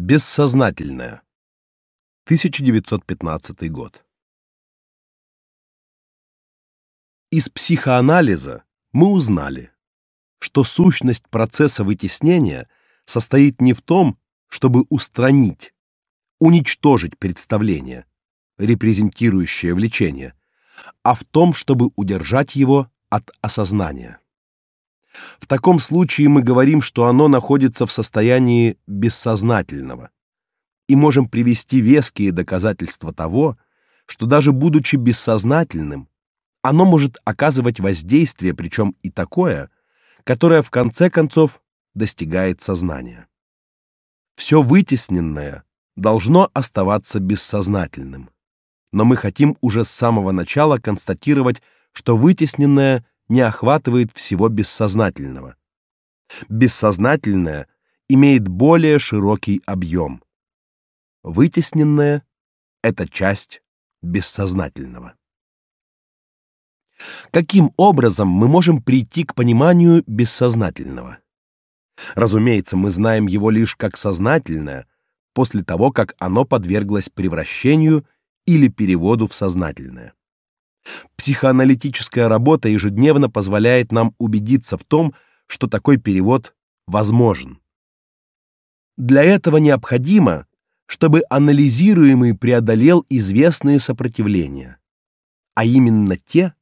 Бессознательное. 1915 год. Из психоанализа мы узнали, что сущность процесса вытеснения состоит не в том, чтобы устранить, уничтожить представление, репрезентирующее влечение, а в том, чтобы удержать его от осознания. В таком случае мы говорим, что оно находится в состоянии бессознательного. И можем привести веские доказательства того, что даже будучи бессознательным, оно может оказывать воздействие, причем и такое, которое в конце концов достигает сознания. Все вытесненное должно оставаться бессознательным. Но мы хотим уже с самого начала констатировать, что вытесненное не охватывает всего бессознательного. Бессознательное имеет более широкий объем. Вытесненное это часть бессознательного. Каким образом мы можем прийти к пониманию бессознательного? Разумеется, мы знаем его лишь как сознательное после того, как оно подверглось превращению или переводу в сознательное. Психоаналитическая работа ежедневно позволяет нам убедиться в том, что такой перевод возможен. Для этого необходимо, чтобы анализируемый преодолел известные сопротивления, а именно те,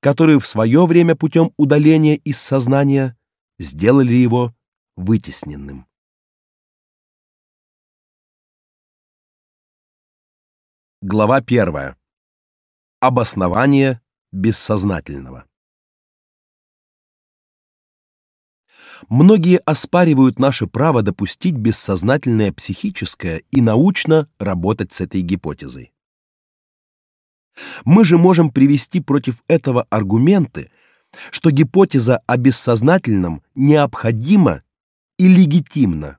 которые в свое время путем удаления из сознания сделали его вытесненным. Глава 1. Обоснование бессознательного. Многие оспаривают наше право допустить бессознательное психическое и научно работать с этой гипотезой. Мы же можем привести против этого аргументы, что гипотеза о бессознательном необходима и легитимна,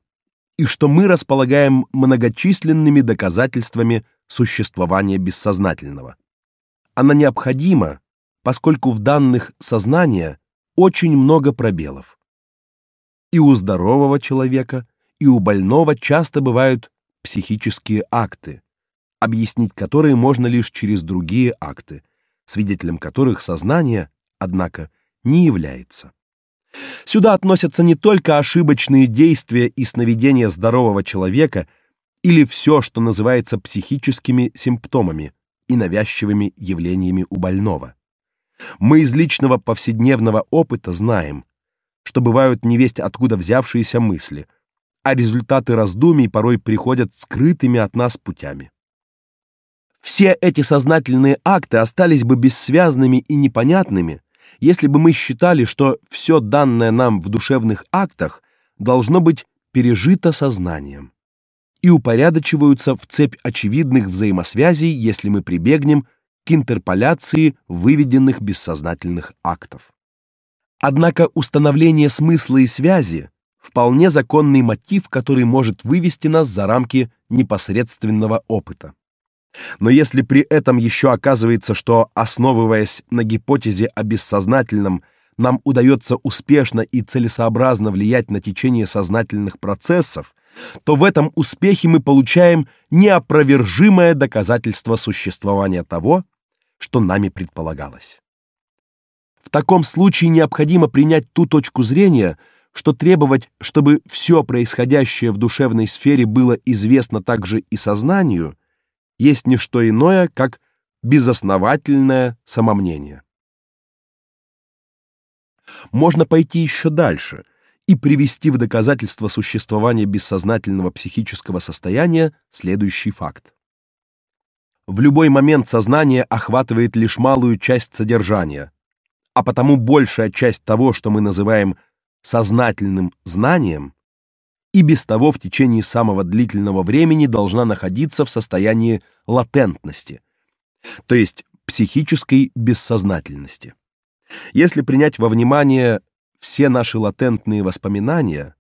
и что мы располагаем многочисленными доказательствами существования бессознательного. Она необходима, поскольку в данных сознания очень много пробелов. И у здорового человека, и у больного часто бывают психические акты, объяснить которые можно лишь через другие акты, свидетелем которых сознание, однако, не является. Сюда относятся не только ошибочные действия и сновидения здорового человека или все, что называется психическими симптомами и навязчивыми явлениями у больного. Мы из личного повседневного опыта знаем, что бывают невесть откуда взявшиеся мысли, а результаты раздумий порой приходят скрытыми от нас путями. Все эти сознательные акты остались бы бессвязными и непонятными, если бы мы считали, что все данное нам в душевных актах должно быть пережито сознанием и упорядочиваются в цепь очевидных взаимосвязей, если мы прибегнем к интерполяции выведенных бессознательных актов. Однако установление смысла и связи вполне законный мотив, который может вывести нас за рамки непосредственного опыта. Но если при этом еще оказывается, что основываясь на гипотезе о бессознательном, нам удается успешно и целесообразно влиять на течение сознательных процессов, то в этом успехе мы получаем неопровержимое доказательство существования того, что нами предполагалось. В таком случае необходимо принять ту точку зрения, что требовать, чтобы все происходящее в душевной сфере было известно также и сознанию, есть не что иное, как безосновательное самомнение. Можно пойти еще дальше и привести в доказательство существования бессознательного психического состояния следующий факт. В любой момент сознание охватывает лишь малую часть содержания, а потому большая часть того, что мы называем сознательным знанием, и без того в течение самого длительного времени должна находиться в состоянии латентности, то есть психической бессознательности. Если принять во внимание все наши латентные воспоминания,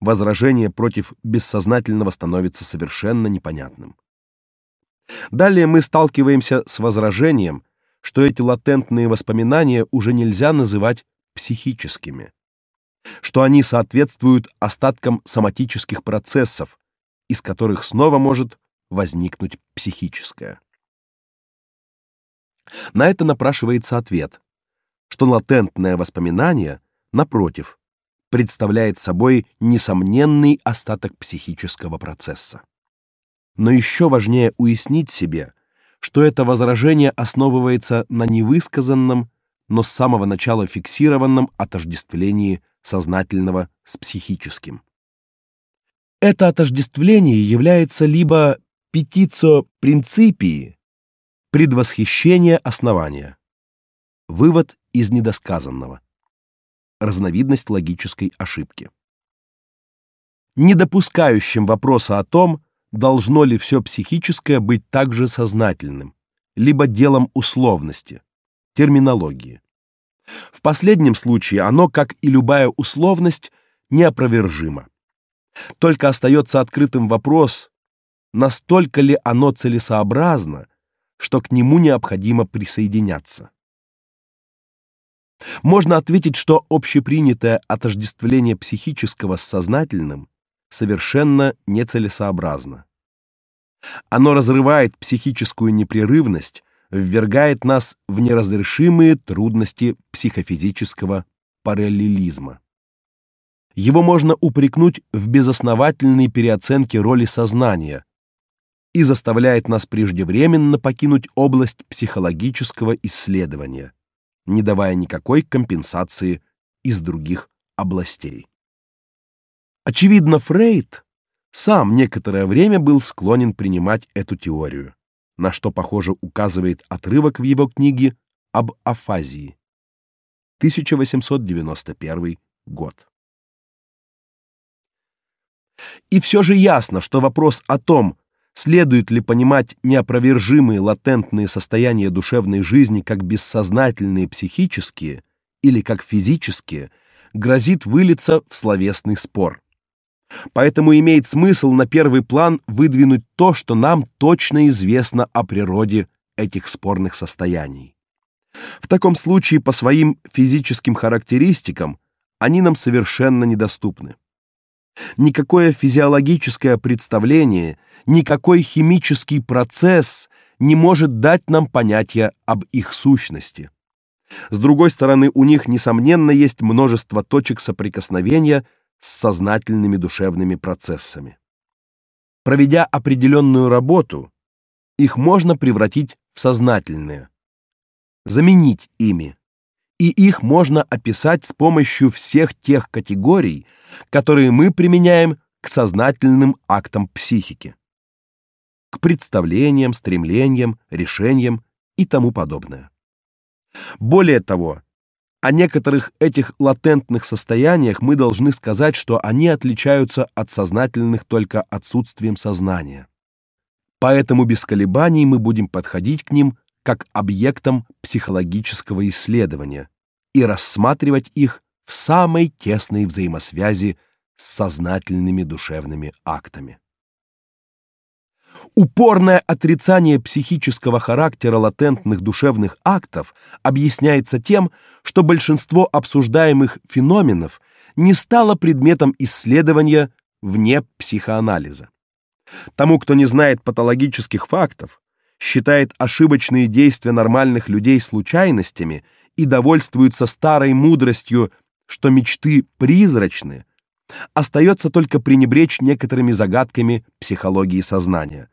возражение против бессознательного становится совершенно непонятным. Далее мы сталкиваемся с возражением, что эти латентные воспоминания уже нельзя называть психическими что они соответствуют остаткам соматических процессов из которых снова может возникнуть психическое. На это напрашивается ответ, что латентное воспоминание, напротив, представляет собой несомненный остаток психического процесса. Но еще важнее уяснить себе, что это возражение основывается на невысказанном, но с самого начала фиксированном отождествлении сознательного с психическим. Это отождествление является либо петицио принципии, предвосхищение основания. Вывод из недосказанного. Разновидность логической ошибки. Не допускающим вопроса о том, должно ли все психическое быть также сознательным, либо делом условности, терминологии. В последнем случае оно, как и любая условность, неопровержимо. Только остается открытым вопрос, настолько ли оно целесообразно, что к нему необходимо присоединяться. Можно ответить, что общепринятое отождествление психического с сознательным совершенно нецелесообразно. Оно разрывает психическую непрерывность, ввергает нас в неразрешимые трудности психофизического параллелизма. Его можно упрекнуть в безосновательной переоценке роли сознания и заставляет нас преждевременно покинуть область психологического исследования, не давая никакой компенсации из других областей. Очевидно, Фрейд сам некоторое время был склонен принимать эту теорию, на что, похоже, указывает отрывок в его книге об афазии. 1891 год. И все же ясно, что вопрос о том, следует ли понимать неопровержимые латентные состояния душевной жизни как бессознательные психические или как физические, грозит вылиться в словесный спор. Поэтому имеет смысл на первый план выдвинуть то, что нам точно известно о природе этих спорных состояний. В таком случае по своим физическим характеристикам они нам совершенно недоступны. Никакое физиологическое представление, никакой химический процесс не может дать нам понятия об их сущности. С другой стороны, у них несомненно есть множество точек соприкосновения с сознательными душевными процессами. Проведя определенную работу, их можно превратить в сознательные, заменить ими, и их можно описать с помощью всех тех категорий, которые мы применяем к сознательным актам психики, к представлениям, стремлениям, решениям и тому подобное. Более того, о некоторых этих латентных состояниях мы должны сказать, что они отличаются от сознательных только отсутствием сознания. Поэтому без колебаний мы будем подходить к ним как объектам психологического исследования и рассматривать их в самой тесной взаимосвязи с сознательными душевными актами. Упорное отрицание психического характера латентных душевных актов объясняется тем, что большинство обсуждаемых феноменов не стало предметом исследования вне психоанализа. Тому, кто не знает патологических фактов, считает ошибочные действия нормальных людей случайностями и довольствуется старой мудростью, что мечты призрачны, остается только пренебречь некоторыми загадками психологии сознания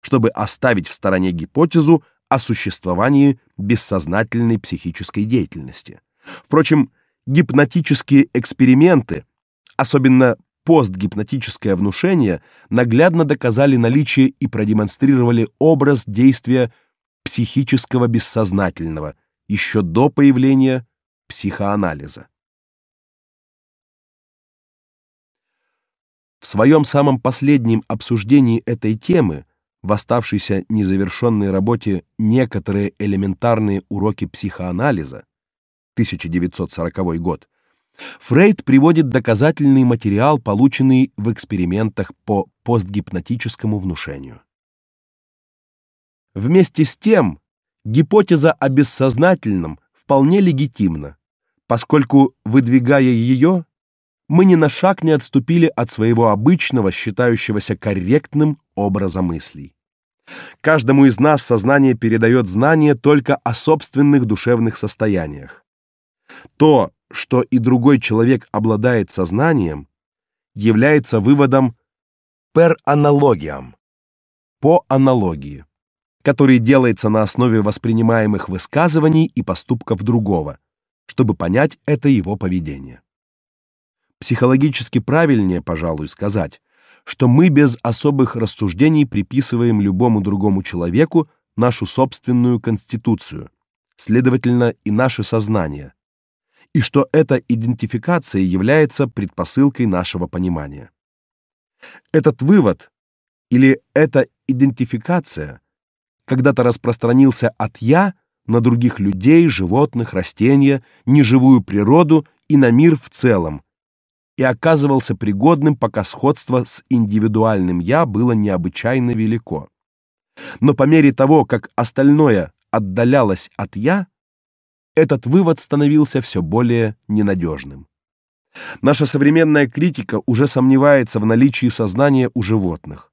чтобы оставить в стороне гипотезу о существовании бессознательной психической деятельности. Впрочем, гипнотические эксперименты, особенно постгипнотическое внушение, наглядно доказали наличие и продемонстрировали образ действия психического бессознательного еще до появления психоанализа. В своем самом последнем обсуждении этой темы в оставшейся незавершенной работе Некоторые элементарные уроки психоанализа 1940 год Фрейд приводит доказательный материал, полученный в экспериментах по постгипнотическому внушению. Вместе с тем, гипотеза о бессознательном вполне легитимна, поскольку выдвигая ее, мы ни на шаг не отступили от своего обычного, считающегося корректным образа мыслей. Каждому из нас сознание передает знания только о собственных душевных состояниях. То, что и другой человек обладает сознанием, является выводом per analogiam, по аналогии, который делается на основе воспринимаемых высказываний и поступков другого, чтобы понять это его поведение. Психологически правильнее, пожалуй, сказать, что мы без особых рассуждений приписываем любому другому человеку нашу собственную конституцию, следовательно, и наше сознание, и что эта идентификация является предпосылкой нашего понимания. Этот вывод или эта идентификация когда-то распространился от я на других людей, животных, растения, неживую природу и на мир в целом, и оказывался пригодным, пока сходство с индивидуальным я было необычайно велико. Но по мере того, как остальное отдалялось от я, этот вывод становился все более ненадежным. Наша современная критика уже сомневается в наличии сознания у животных,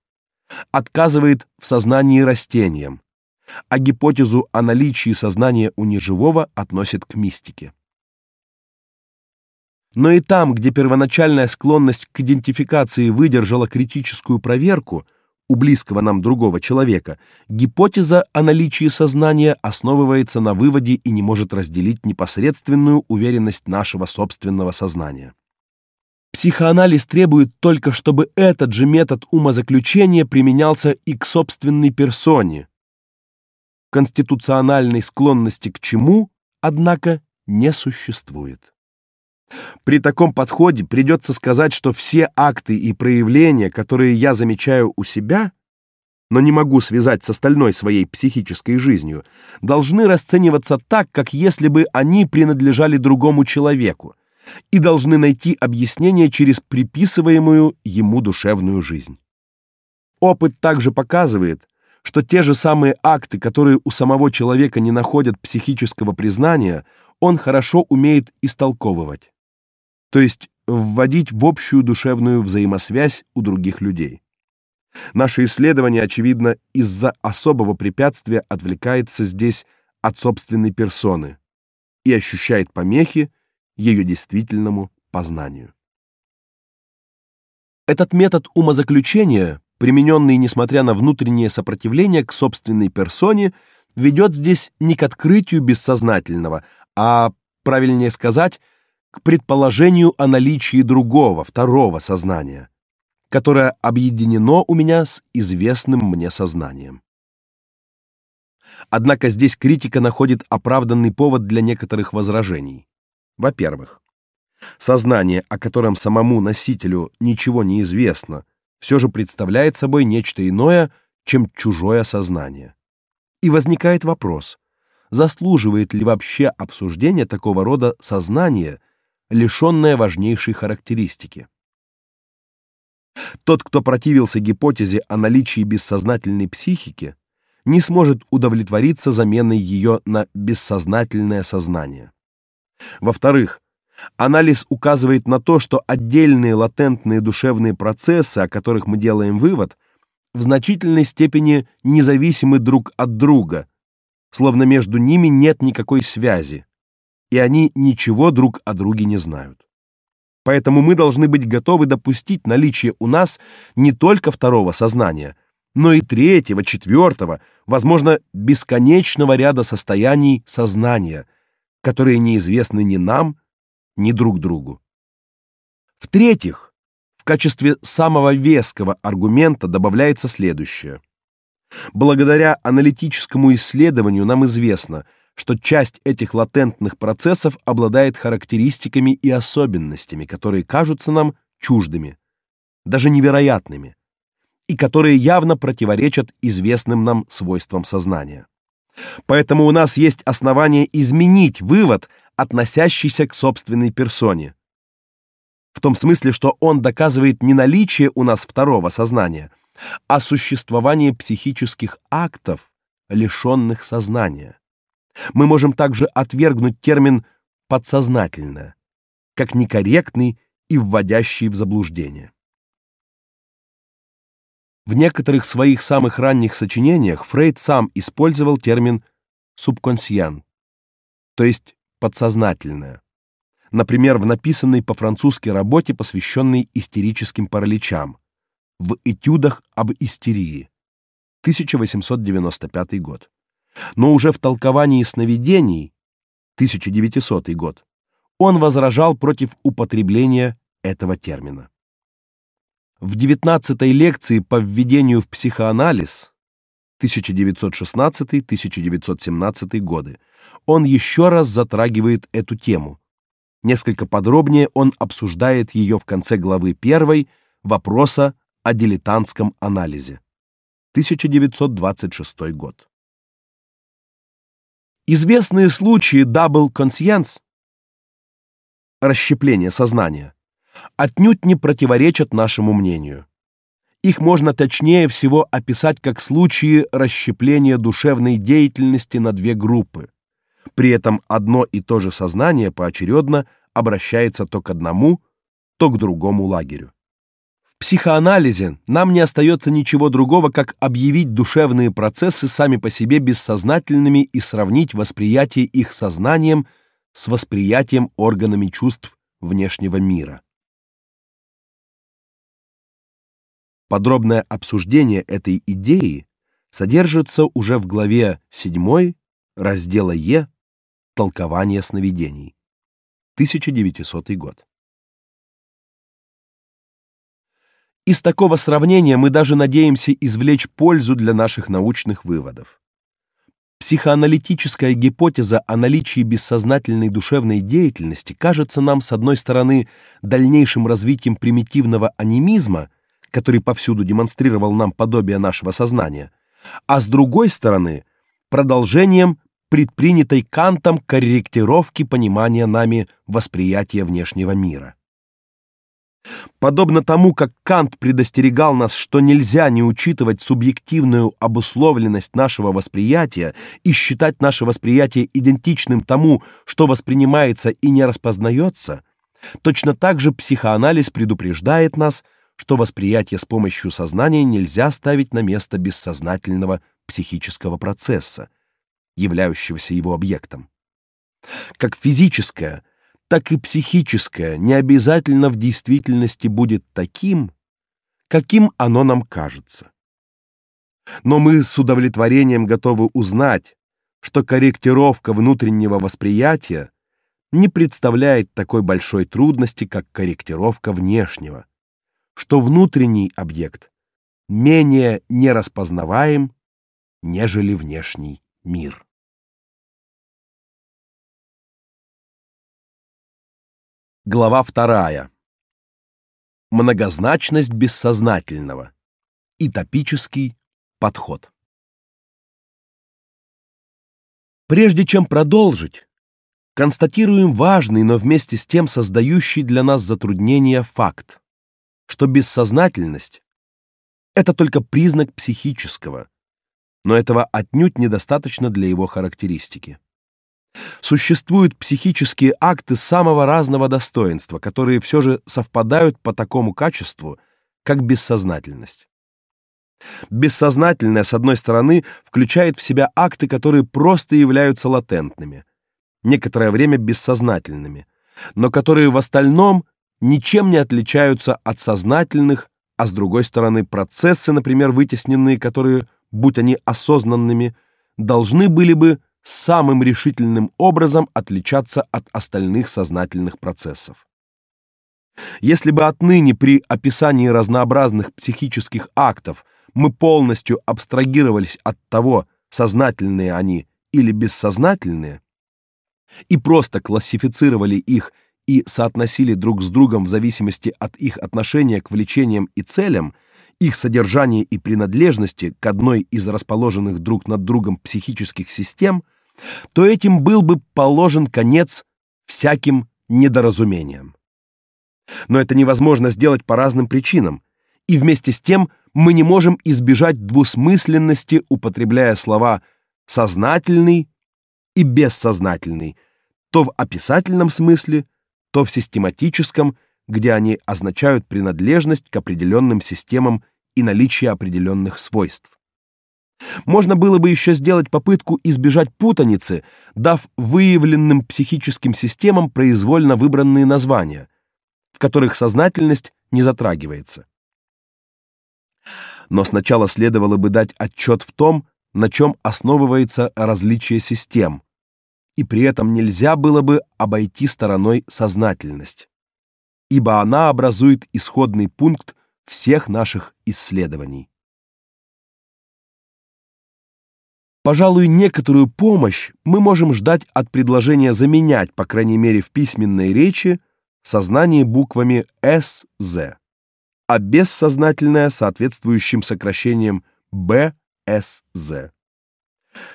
отказывает в сознании растениям, а гипотезу о наличии сознания у неживого относит к мистике. Но и там, где первоначальная склонность к идентификации выдержала критическую проверку у близкого нам другого человека, гипотеза о наличии сознания основывается на выводе и не может разделить непосредственную уверенность нашего собственного сознания. Психоанализ требует только, чтобы этот же метод умозаключения применялся и к собственной персоне. Конституциональной склонности к чему, однако, не существует. При таком подходе придется сказать, что все акты и проявления, которые я замечаю у себя, но не могу связать с остальной своей психической жизнью, должны расцениваться так, как если бы они принадлежали другому человеку, и должны найти объяснение через приписываемую ему душевную жизнь. Опыт также показывает, что те же самые акты, которые у самого человека не находят психического признания, он хорошо умеет истолковывать то есть вводить в общую душевную взаимосвязь у других людей. Наше исследование, очевидно, из-за особого препятствия отвлекается здесь от собственной персоны и ощущает помехи ее действительному познанию. Этот метод умозаключения, примененный несмотря на внутреннее сопротивление к собственной персоне, ведет здесь не к открытию бессознательного, а, правильнее сказать, к предположению о наличии другого, второго сознания, которое объединено у меня с известным мне сознанием. Однако здесь критика находит оправданный повод для некоторых возражений. Во-первых, сознание, о котором самому носителю ничего не известно, все же представляет собой нечто иное, чем чужое сознание. И возникает вопрос: заслуживает ли вообще обсуждение такого рода сознания лишенная важнейшей характеристики. Тот, кто противился гипотезе о наличии бессознательной психики, не сможет удовлетвориться заменой ее на бессознательное сознание. Во-вторых, анализ указывает на то, что отдельные латентные душевные процессы, о которых мы делаем вывод, в значительной степени независимы друг от друга, словно между ними нет никакой связи, и они ничего друг о друге не знают. Поэтому мы должны быть готовы допустить наличие у нас не только второго сознания, но и третьего, четвертого, возможно, бесконечного ряда состояний сознания, которые неизвестны ни нам, ни друг другу. В-третьих, в качестве самого веского аргумента добавляется следующее. Благодаря аналитическому исследованию нам известно, что часть этих латентных процессов обладает характеристиками и особенностями, которые кажутся нам чуждыми, даже невероятными, и которые явно противоречат известным нам свойствам сознания. Поэтому у нас есть основания изменить вывод, относящийся к собственной персоне. В том смысле, что он доказывает не наличие у нас второго сознания, а существование психических актов, лишенных сознания. Мы можем также отвергнуть термин подсознательное как некорректный и вводящие в заблуждение. В некоторых своих самых ранних сочинениях Фрейд сам использовал термин субконсьян, то есть подсознательное. Например, в написанной по-французски работе, посвященной истерическим параличам, в этюдах об истерии, 1895 год. Но уже в толковании сновидений, 1900 год, он возражал против употребления этого термина. В 19-й лекции по введению в психоанализ 1916-1917 годы он еще раз затрагивает эту тему. Несколько подробнее он обсуждает ее в конце главы 1 вопроса о дилетантском анализе. 1926 год. Известные случаи double conscience расщепления сознания отнюдь не противоречат нашему мнению. Их можно точнее всего описать как случаи расщепления душевной деятельности на две группы. При этом одно и то же сознание поочередно обращается то к одному, то к другому лагерю. Психоанализе нам не остается ничего другого, как объявить душевные процессы сами по себе бессознательными и сравнить восприятие их сознанием с восприятием органами чувств внешнего мира. Подробное обсуждение этой идеи содержится уже в главе 7 раздела Е Толкование сновидений. 1900 год. Из такого сравнения мы даже надеемся извлечь пользу для наших научных выводов. Психоаналитическая гипотеза о наличии бессознательной душевной деятельности кажется нам с одной стороны дальнейшим развитием примитивного анимизма который повсюду демонстрировал нам подобие нашего сознания, а с другой стороны, продолжением предпринятой Кантом корректировки понимания нами восприятия внешнего мира. Подобно тому, как Кант предостерегал нас, что нельзя не учитывать субъективную обусловленность нашего восприятия и считать наше восприятие идентичным тому, что воспринимается и не распознается, точно так же психоанализ предупреждает нас, что восприятие с помощью сознания нельзя ставить на место бессознательного психического процесса, являющегося его объектом. Как физическое, так и психическое не обязательно в действительности будет таким, каким оно нам кажется. Но мы с удовлетворением готовы узнать, что корректировка внутреннего восприятия не представляет такой большой трудности, как корректировка внешнего что внутренний объект менее нераспознаваем, нежели внешний мир. Глава вторая. Многозначность бессознательного. И топический подход. Прежде чем продолжить, констатируем важный, но вместе с тем создающий для нас затруднения факт что бессознательность это только признак психического, но этого отнюдь недостаточно для его характеристики. Существуют психические акты самого разного достоинства, которые все же совпадают по такому качеству, как бессознательность. Бессознательное, с одной стороны, включает в себя акты, которые просто являются латентными, некоторое время бессознательными, но которые в остальном ничем не отличаются от сознательных, а с другой стороны, процессы, например, вытесненные, которые, будь они осознанными, должны были бы самым решительным образом отличаться от остальных сознательных процессов. Если бы отныне при описании разнообразных психических актов мы полностью абстрагировались от того, сознательные они или бессознательные, и просто классифицировали их и соотносили друг с другом в зависимости от их отношения к влечениям и целям, их содержания и принадлежности к одной из расположенных друг над другом психических систем, то этим был бы положен конец всяким недоразумениям. Но это невозможно сделать по разным причинам, и вместе с тем мы не можем избежать двусмысленности, употребляя слова сознательный и бессознательный, то в описательном смысле, то в систематическом, где они означают принадлежность к определенным системам и наличие определенных свойств. Можно было бы еще сделать попытку избежать путаницы, дав выявленным психическим системам произвольно выбранные названия, в которых сознательность не затрагивается. Но сначала следовало бы дать отчет в том, на чем основывается различие систем, и при этом нельзя было бы обойти стороной сознательность, ибо она образует исходный пункт всех наших исследований. Пожалуй, некоторую помощь мы можем ждать от предложения заменять, по крайней мере, в письменной речи сознание буквами СЗ, а бессознательное соответствующим сокращением БСЗ.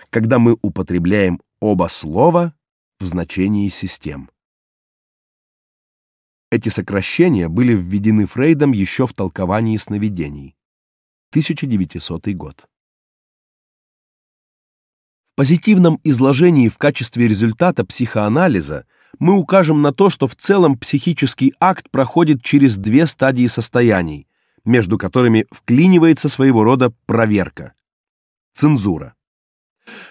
Когда мы употребляем оба слова в значении систем. Эти сокращения были введены Фрейдом еще в толковании сновидений. 1900 год позитивном изложении в качестве результата психоанализа мы укажем на то, что в целом психический акт проходит через две стадии состояний, между которыми вклинивается своего рода проверка цензура.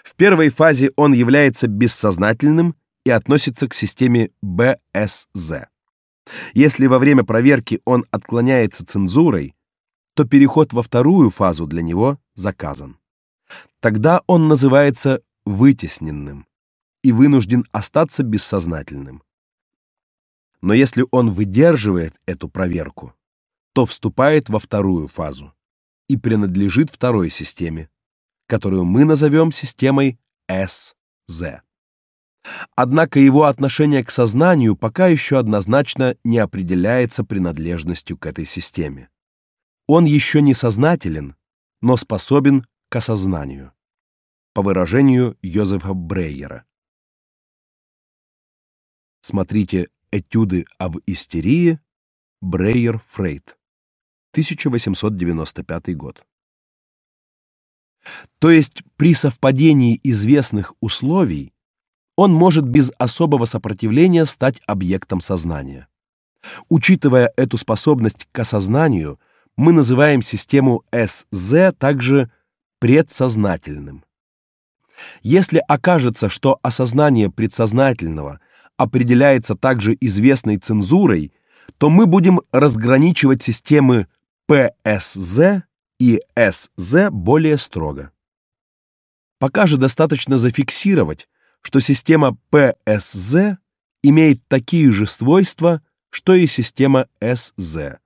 В первой фазе он является бессознательным и относится к системе БСЗ. Если во время проверки он отклоняется цензурой, то переход во вторую фазу для него заказан. Тогда он называется вытесненным и вынужден остаться бессознательным. Но если он выдерживает эту проверку, то вступает во вторую фазу и принадлежит второй системе, которую мы назовем системой СЗ. Однако его отношение к сознанию пока еще однозначно не определяется принадлежностью к этой системе. Он еще не сознателен, но способен к осознанию, по выражению Йозефа Брейера. Смотрите Этюды об истерии, Брейер Фрейд, 1895 год. То есть при совпадении известных условий он может без особого сопротивления стать объектом сознания. Учитывая эту способность к осознанию, мы называем систему СЗ также предсознательным. Если окажется, что осознание предсознательного определяется также известной цензурой, то мы будем разграничивать системы ПСЗ и СЗ более строго. Пока же достаточно зафиксировать, что система ПСЗ имеет такие же свойства, что и система СЗ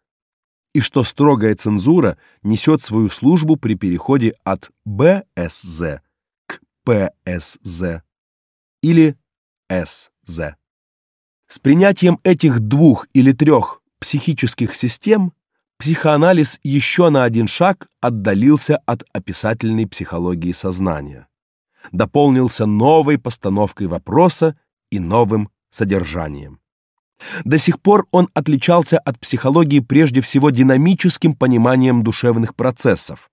и что строгая цензура несет свою службу при переходе от БСЗ к ПСЗ или СЗ. С принятием этих двух или трех психических систем психоанализ еще на один шаг отдалился от описательной психологии сознания, дополнился новой постановкой вопроса и новым содержанием. До сих пор он отличался от психологии прежде всего динамическим пониманием душевных процессов.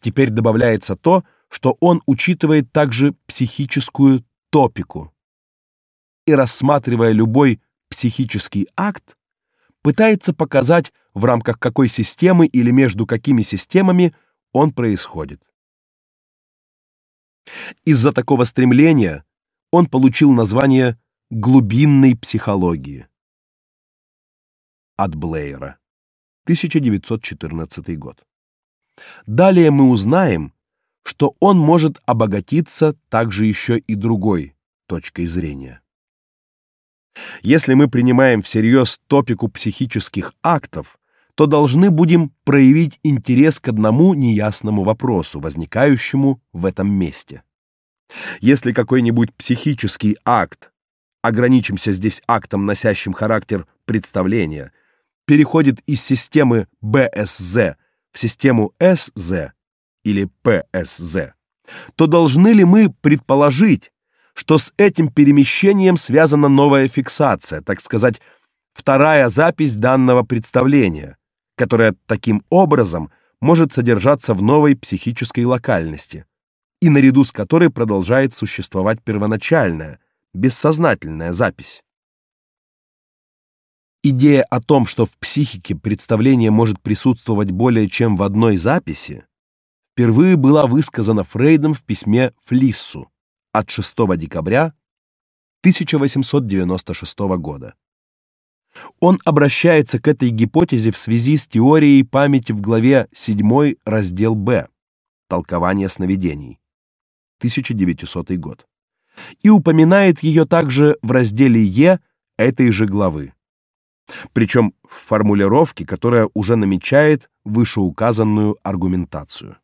Теперь добавляется то, что он учитывает также психическую топику. И рассматривая любой психический акт, пытается показать, в рамках какой системы или между какими системами он происходит. Из-за такого стремления он получил название глубинной психологии. От Блейера. 1914 год. Далее мы узнаем, что он может обогатиться также еще и другой точкой зрения. Если мы принимаем всерьез топику психических актов, то должны будем проявить интерес к одному неясному вопросу, возникающему в этом месте. Если какой-нибудь психический акт ограничимся здесь актом, носящим характер представления, переходит из системы БСЗ в систему СЗ или ПСЗ, то должны ли мы предположить, что с этим перемещением связана новая фиксация, так сказать, вторая запись данного представления, которая таким образом может содержаться в новой психической локальности, и наряду с которой продолжает существовать первоначальная, бессознательная запись. Идея о том, что в психике представление может присутствовать более чем в одной записи, впервые была высказана Фрейдом в письме Флиссу от 6 декабря 1896 года. Он обращается к этой гипотезе в связи с теорией памяти в главе 7, раздел Б. Толкование сновидений. 1900 год. И упоминает ее также в разделе Е этой же главы. Причем в формулировке, которая уже намечает вышеуказанную аргументацию.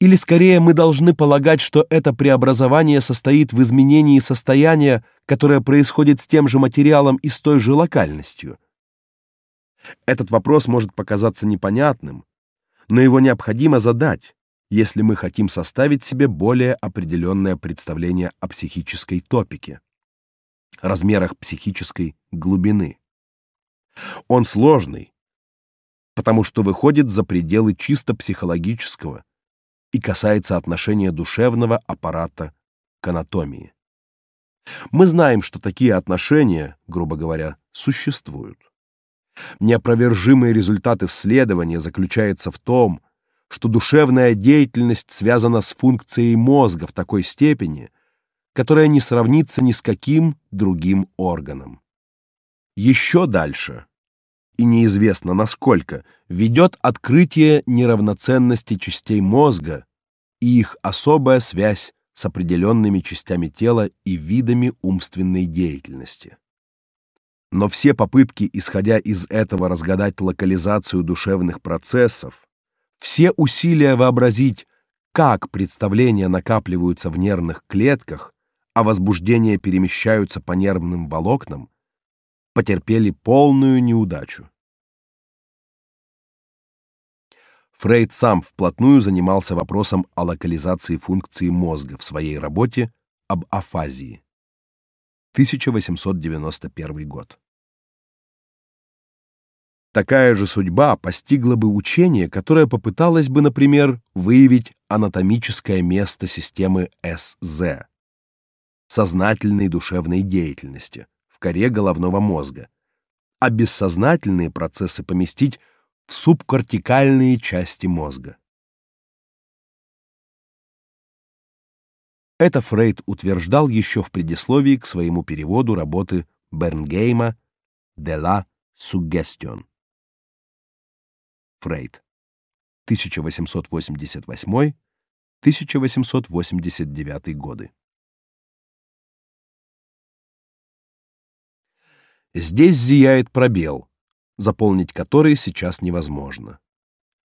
Или скорее мы должны полагать, что это преобразование состоит в изменении состояния, которое происходит с тем же материалом и с той же локальностью. Этот вопрос может показаться непонятным, но его необходимо задать, если мы хотим составить себе более определенное представление о психической топике, размерах психической глубины. Он сложный, потому что выходит за пределы чисто психологического и касается отношения душевного аппарата к анатомии. Мы знаем, что такие отношения, грубо говоря, существуют. Неопровержимый результат исследования заключается в том, что душевная деятельность связана с функцией мозга в такой степени, которая не сравнится ни с каким другим органом. Еще дальше, и неизвестно насколько, ведет открытие неравноценности частей мозга и их особая связь с определенными частями тела и видами умственной деятельности. Но все попытки, исходя из этого, разгадать локализацию душевных процессов, все усилия вообразить, как представления накапливаются в нервных клетках, а возбуждения перемещаются по нервным волокнам, потерпели полную неудачу. Фрейд сам вплотную занимался вопросом о локализации функции мозга в своей работе об афазии. 1891 год. Такая же судьба постигла бы учение, которое попыталось бы, например, выявить анатомическое место системы СЗ сознательной душевной деятельности в коре головного мозга, а бессознательные процессы поместить в субкортикальные части мозга. Это Фрейд утверждал еще в предисловии к своему переводу работы Бернгейма «De la Suggestion». Фрейд. 1888-1889 годы. Здесь зияет пробел, заполнить который сейчас невозможно.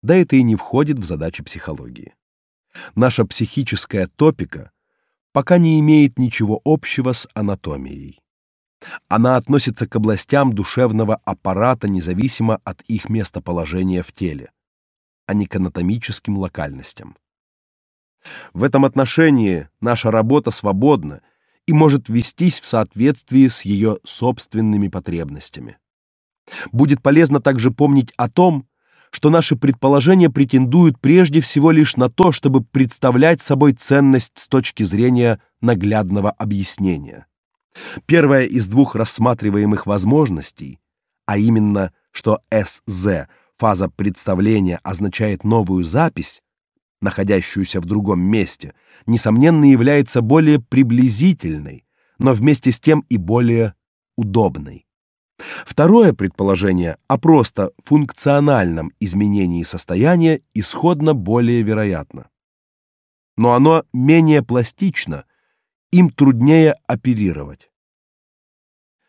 Да это и не входит в задачи психологии. Наша психическая топика пока не имеет ничего общего с анатомией. Она относится к областям душевного аппарата независимо от их местоположения в теле, а не к анатомическим локальностям. В этом отношении наша работа свободна и может вестись в соответствии с ее собственными потребностями. Будет полезно также помнить о том, что наши предположения претендуют прежде всего лишь на то, чтобы представлять собой ценность с точки зрения наглядного объяснения. Первая из двух рассматриваемых возможностей, а именно, что СЗ фаза представления означает новую запись, находящуюся в другом месте, несомненно является более приблизительной, но вместе с тем и более удобной. Второе предположение о просто функциональном изменении состояния исходно более вероятно. Но оно менее пластично, им труднее оперировать.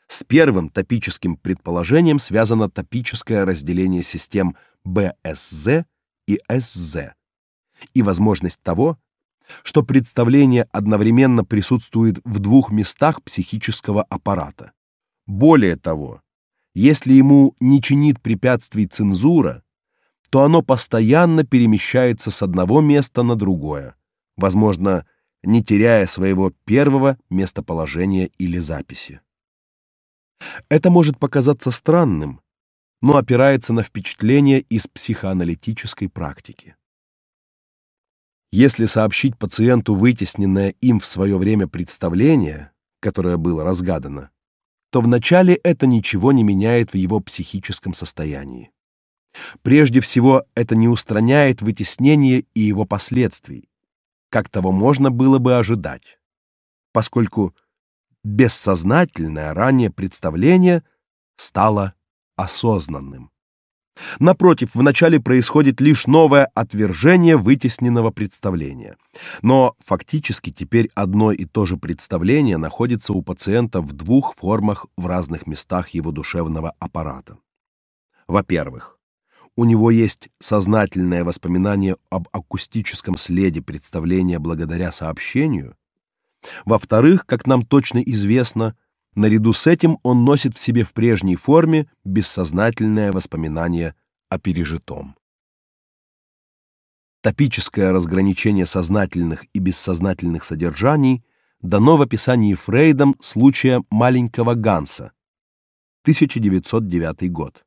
С первым топическим предположением связано топическое разделение систем БСЗ и СЗ и возможность того, что представление одновременно присутствует в двух местах психического аппарата более того, если ему не чинит препятствий цензура, то оно постоянно перемещается с одного места на другое, возможно, не теряя своего первого местоположения или записи. Это может показаться странным, но опирается на впечатления из психоаналитической практики. Если сообщить пациенту вытесненное им в свое время представление, которое было разгадано, то вначале это ничего не меняет в его психическом состоянии. Прежде всего, это не устраняет вытеснение и его последствий, как того можно было бы ожидать, поскольку бессознательное ранее представление стало осознанным. Напротив, вначале происходит лишь новое отвержение вытесненного представления. Но фактически теперь одно и то же представление находится у пациента в двух формах в разных местах его душевного аппарата. Во-первых, у него есть сознательное воспоминание об акустическом следе представления благодаря сообщению. Во-вторых, как нам точно известно, Наряду с этим он носит в себе в прежней форме бессознательное воспоминание о пережитом. Топическое разграничение сознательных и бессознательных содержаний дано в описании Фрейдом случая маленького Ганса, 1909 год.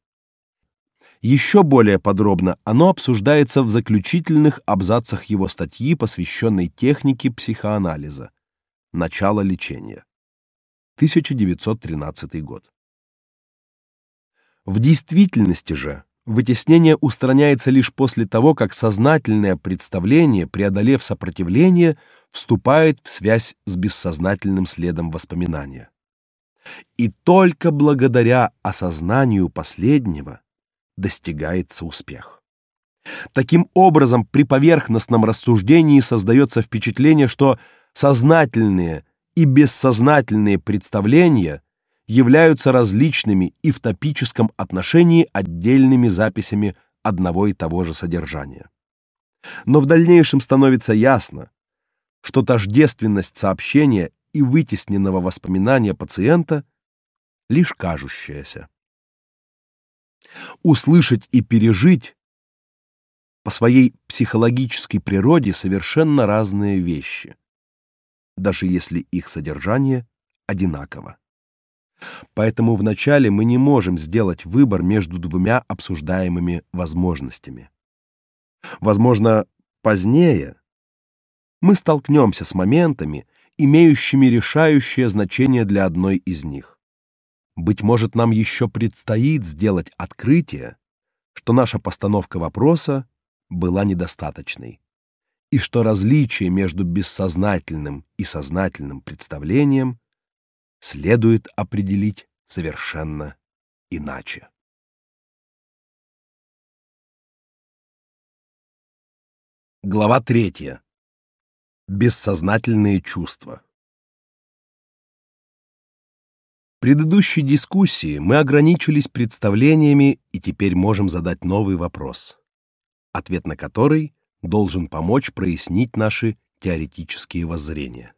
Еще более подробно оно обсуждается в заключительных абзацах его статьи, посвященной технике психоанализа. Начало лечения. 1913 год. В действительности же вытеснение устраняется лишь после того, как сознательное представление, преодолев сопротивление, вступает в связь с бессознательным следом воспоминания. И только благодаря осознанию последнего достигается успех. Таким образом, при поверхностном рассуждении создается впечатление, что сознательные и бессознательные представления являются различными и в топическом отношении отдельными записями одного и того же содержания. Но в дальнейшем становится ясно, что тождественность сообщения и вытесненного воспоминания пациента лишь кажущаяся. Услышать и пережить по своей психологической природе совершенно разные вещи даже если их содержание одинаково. Поэтому вначале мы не можем сделать выбор между двумя обсуждаемыми возможностями. Возможно, позднее мы столкнемся с моментами, имеющими решающее значение для одной из них. Быть может, нам еще предстоит сделать открытие, что наша постановка вопроса была недостаточной и что различие между бессознательным и сознательным представлением следует определить совершенно иначе. Глава третья. Бессознательные чувства. Предыдущей дискуссии мы ограничились представлениями и теперь можем задать новый вопрос, ответ на который должен помочь прояснить наши теоретические воззрения.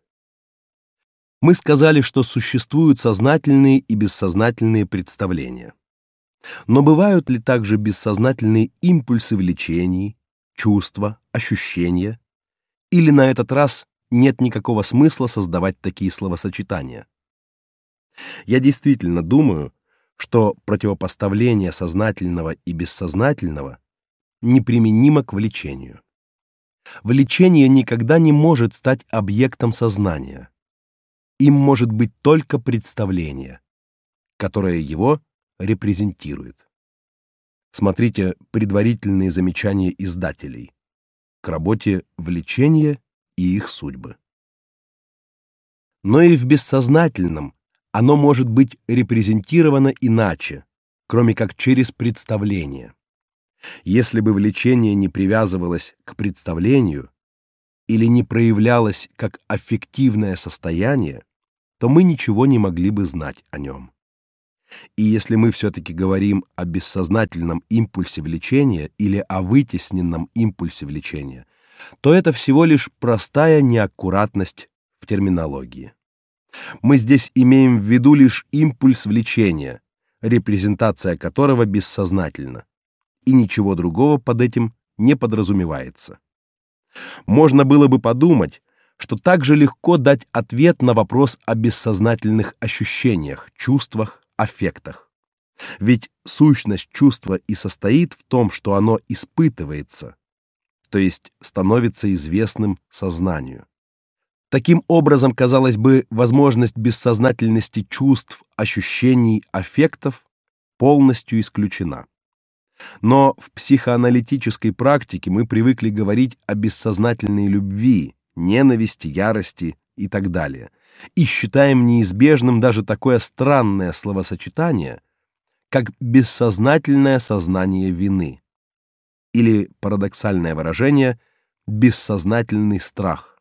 Мы сказали, что существуют сознательные и бессознательные представления. Но бывают ли также бессознательные импульсы влечений, чувства, ощущения? Или на этот раз нет никакого смысла создавать такие словосочетания? Я действительно думаю, что противопоставление сознательного и бессознательного неприменимо к влечению. Влечение никогда не может стать объектом сознания. Им может быть только представление, которое его репрезентирует. Смотрите предварительные замечания издателей к работе «Влечение и их судьбы». Но и в бессознательном оно может быть репрезентировано иначе, кроме как через представление. Если бы влечение не привязывалось к представлению или не проявлялось как аффективное состояние, то мы ничего не могли бы знать о нем. И если мы все таки говорим о бессознательном импульсе влечения или о вытесненном импульсе влечения, то это всего лишь простая неаккуратность в терминологии. Мы здесь имеем в виду лишь импульс влечения, репрезентация которого бессознательна и ничего другого под этим не подразумевается. Можно было бы подумать, что так же легко дать ответ на вопрос о бессознательных ощущениях, чувствах, аффектах. Ведь сущность чувства и состоит в том, что оно испытывается, то есть становится известным сознанию. Таким образом, казалось бы, возможность бессознательности чувств, ощущений, аффектов полностью исключена. Но в психоаналитической практике мы привыкли говорить о бессознательной любви, ненависти, ярости и так далее, и считаем неизбежным даже такое странное словосочетание, как бессознательное сознание вины или парадоксальное выражение бессознательный страх.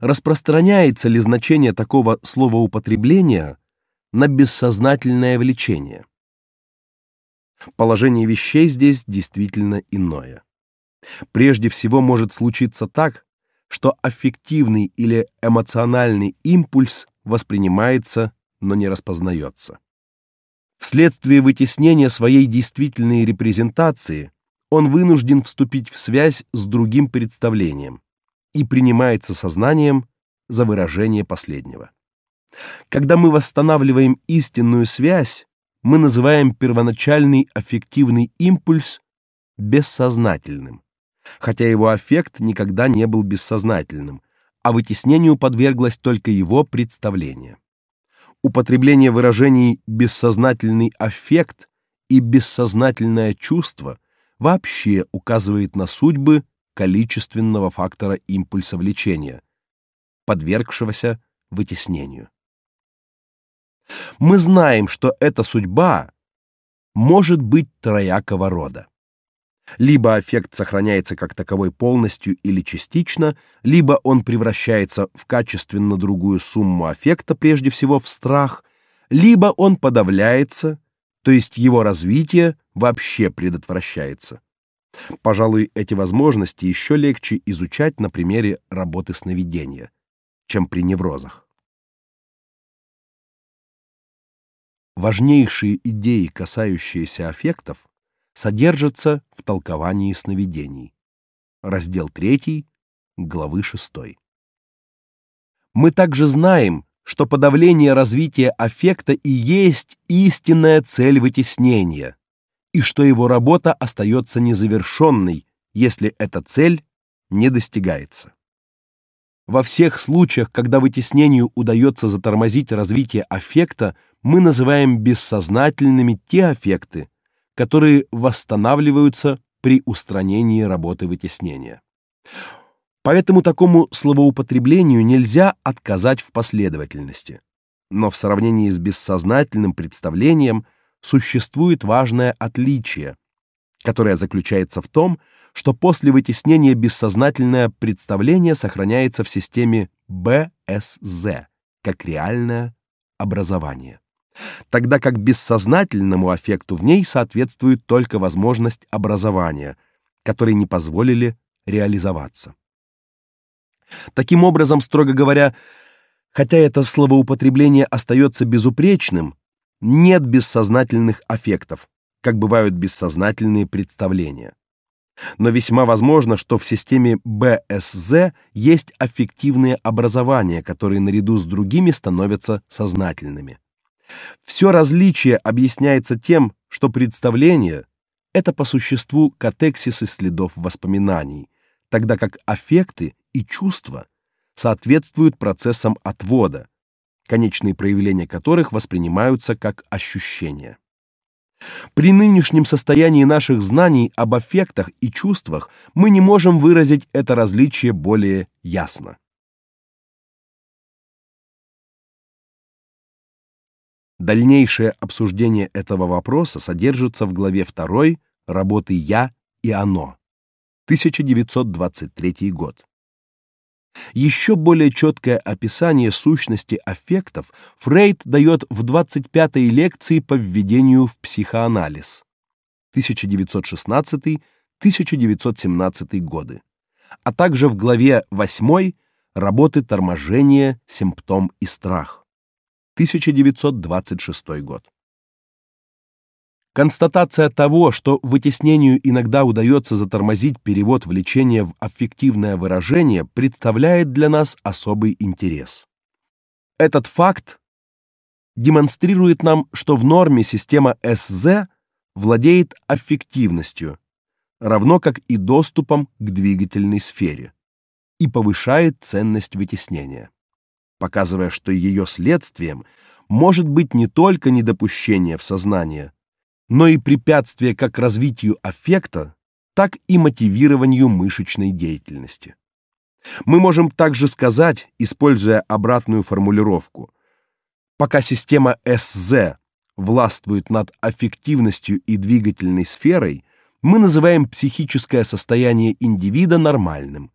Распространяется ли значение такого словоупотребления на бессознательное влечение? Положение вещей здесь действительно иное. Прежде всего может случиться так, что аффективный или эмоциональный импульс воспринимается, но не распознается. Вследствие вытеснения своей действительной репрезентации он вынужден вступить в связь с другим представлением, и принимается сознанием за выражение последнего. Когда мы восстанавливаем истинную связь, мы называем первоначальный аффективный импульс бессознательным, хотя его аффект никогда не был бессознательным, а вытеснению подверглось только его представление. Употребление выражений бессознательный аффект и бессознательное чувство вообще указывает на судьбы количественного фактора импульса влечения, подвергшегося вытеснению. Мы знаем, что эта судьба может быть троякого рода. Либо эффект сохраняется как таковой полностью или частично, либо он превращается в качественно другую сумму эффекта, прежде всего в страх, либо он подавляется, то есть его развитие вообще предотвращается. Пожалуй, эти возможности еще легче изучать на примере работы сновидения, чем при неврозах. Важнейшие идеи, касающиеся аффектов, содержатся в толковании сновидений. Раздел 3 главы 6. Мы также знаем, что подавление развития аффекта и есть истинная цель вытеснения, и что его работа остается незавершенной, если эта цель не достигается. Во всех случаях, когда вытеснению удается затормозить развитие аффекта, мы называем бессознательными те аффекты, которые восстанавливаются при устранении работы вытеснения. Поэтому такому словоупотреблению нельзя отказать в последовательности. Но в сравнении с бессознательным представлением – существует важное отличие, которое заключается в том, что после вытеснения бессознательное представление сохраняется в системе БСЗ как реальное образование, тогда как бессознательному аффекту в ней соответствует только возможность образования, которые не позволили реализоваться. Таким образом, строго говоря, хотя это словоупотребление остается безупречным, нет бессознательных аффектов, как бывают бессознательные представления. Но весьма возможно, что в системе БСЗ есть аффективные образования, которые наряду с другими становятся сознательными. Все различие объясняется тем, что представление это по существу катексисы следов воспоминаний, тогда как аффекты и чувства соответствуют процессам отвода, конечные проявления которых воспринимаются как ощущения. При нынешнем состоянии наших знаний об аффектах и чувствах мы не можем выразить это различие более ясно. Дальнейшее обсуждение этого вопроса содержится в главе 2 работы Я и оно. 1923 год. Еще более четкое описание сущности аффектов Фрейд дает в 25-й лекции по введению в психоанализ. 1916-1917 годы, а также в главе 8 работы Торможение, симптом и страх 1926 год. Констатация того, что вытеснению иногда удается затормозить перевод влечения в аффективное выражение, представляет для нас особый интерес. Этот факт демонстрирует нам, что в норме система СЗ владеет аффективностью, равно как и доступом к двигательной сфере. и повышает ценность вытеснения, показывая, что ее следствием может быть не только недопущение в сознание, но и препятствие как развитию аффекта, так и мотивированию мышечной деятельности. Мы можем также сказать, используя обратную формулировку, пока система СЗ властвует над аффективностью и двигательной сферой, мы называем психическое состояние индивида нормальным.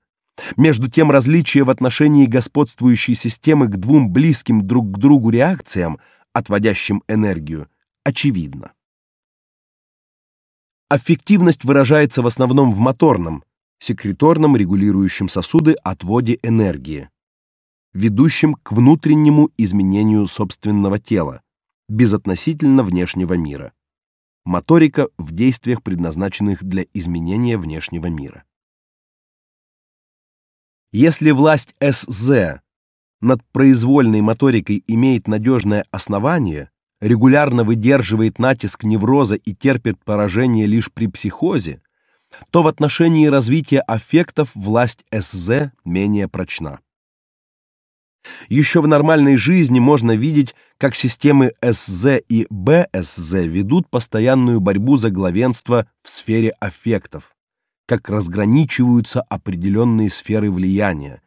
Между тем различие в отношении господствующей системы к двум близким друг к другу реакциям, отводящим энергию, очевидно. Аффективность выражается в основном в моторном, секреторном регулирующем сосуды отводе энергии, ведущем к внутреннему изменению собственного тела, безотносительно внешнего мира. Моторика в действиях, предназначенных для изменения внешнего мира. Если власть СЗ над произвольной моторикой имеет надежное основание, регулярно выдерживает натиск невроза и терпит поражение лишь при психозе, то в отношении развития аффектов власть СЗ менее прочна. Еще в нормальной жизни можно видеть, как системы СЗ и БСЗ ведут постоянную борьбу за главенство в сфере аффектов, как разграничиваются определенные сферы влияния,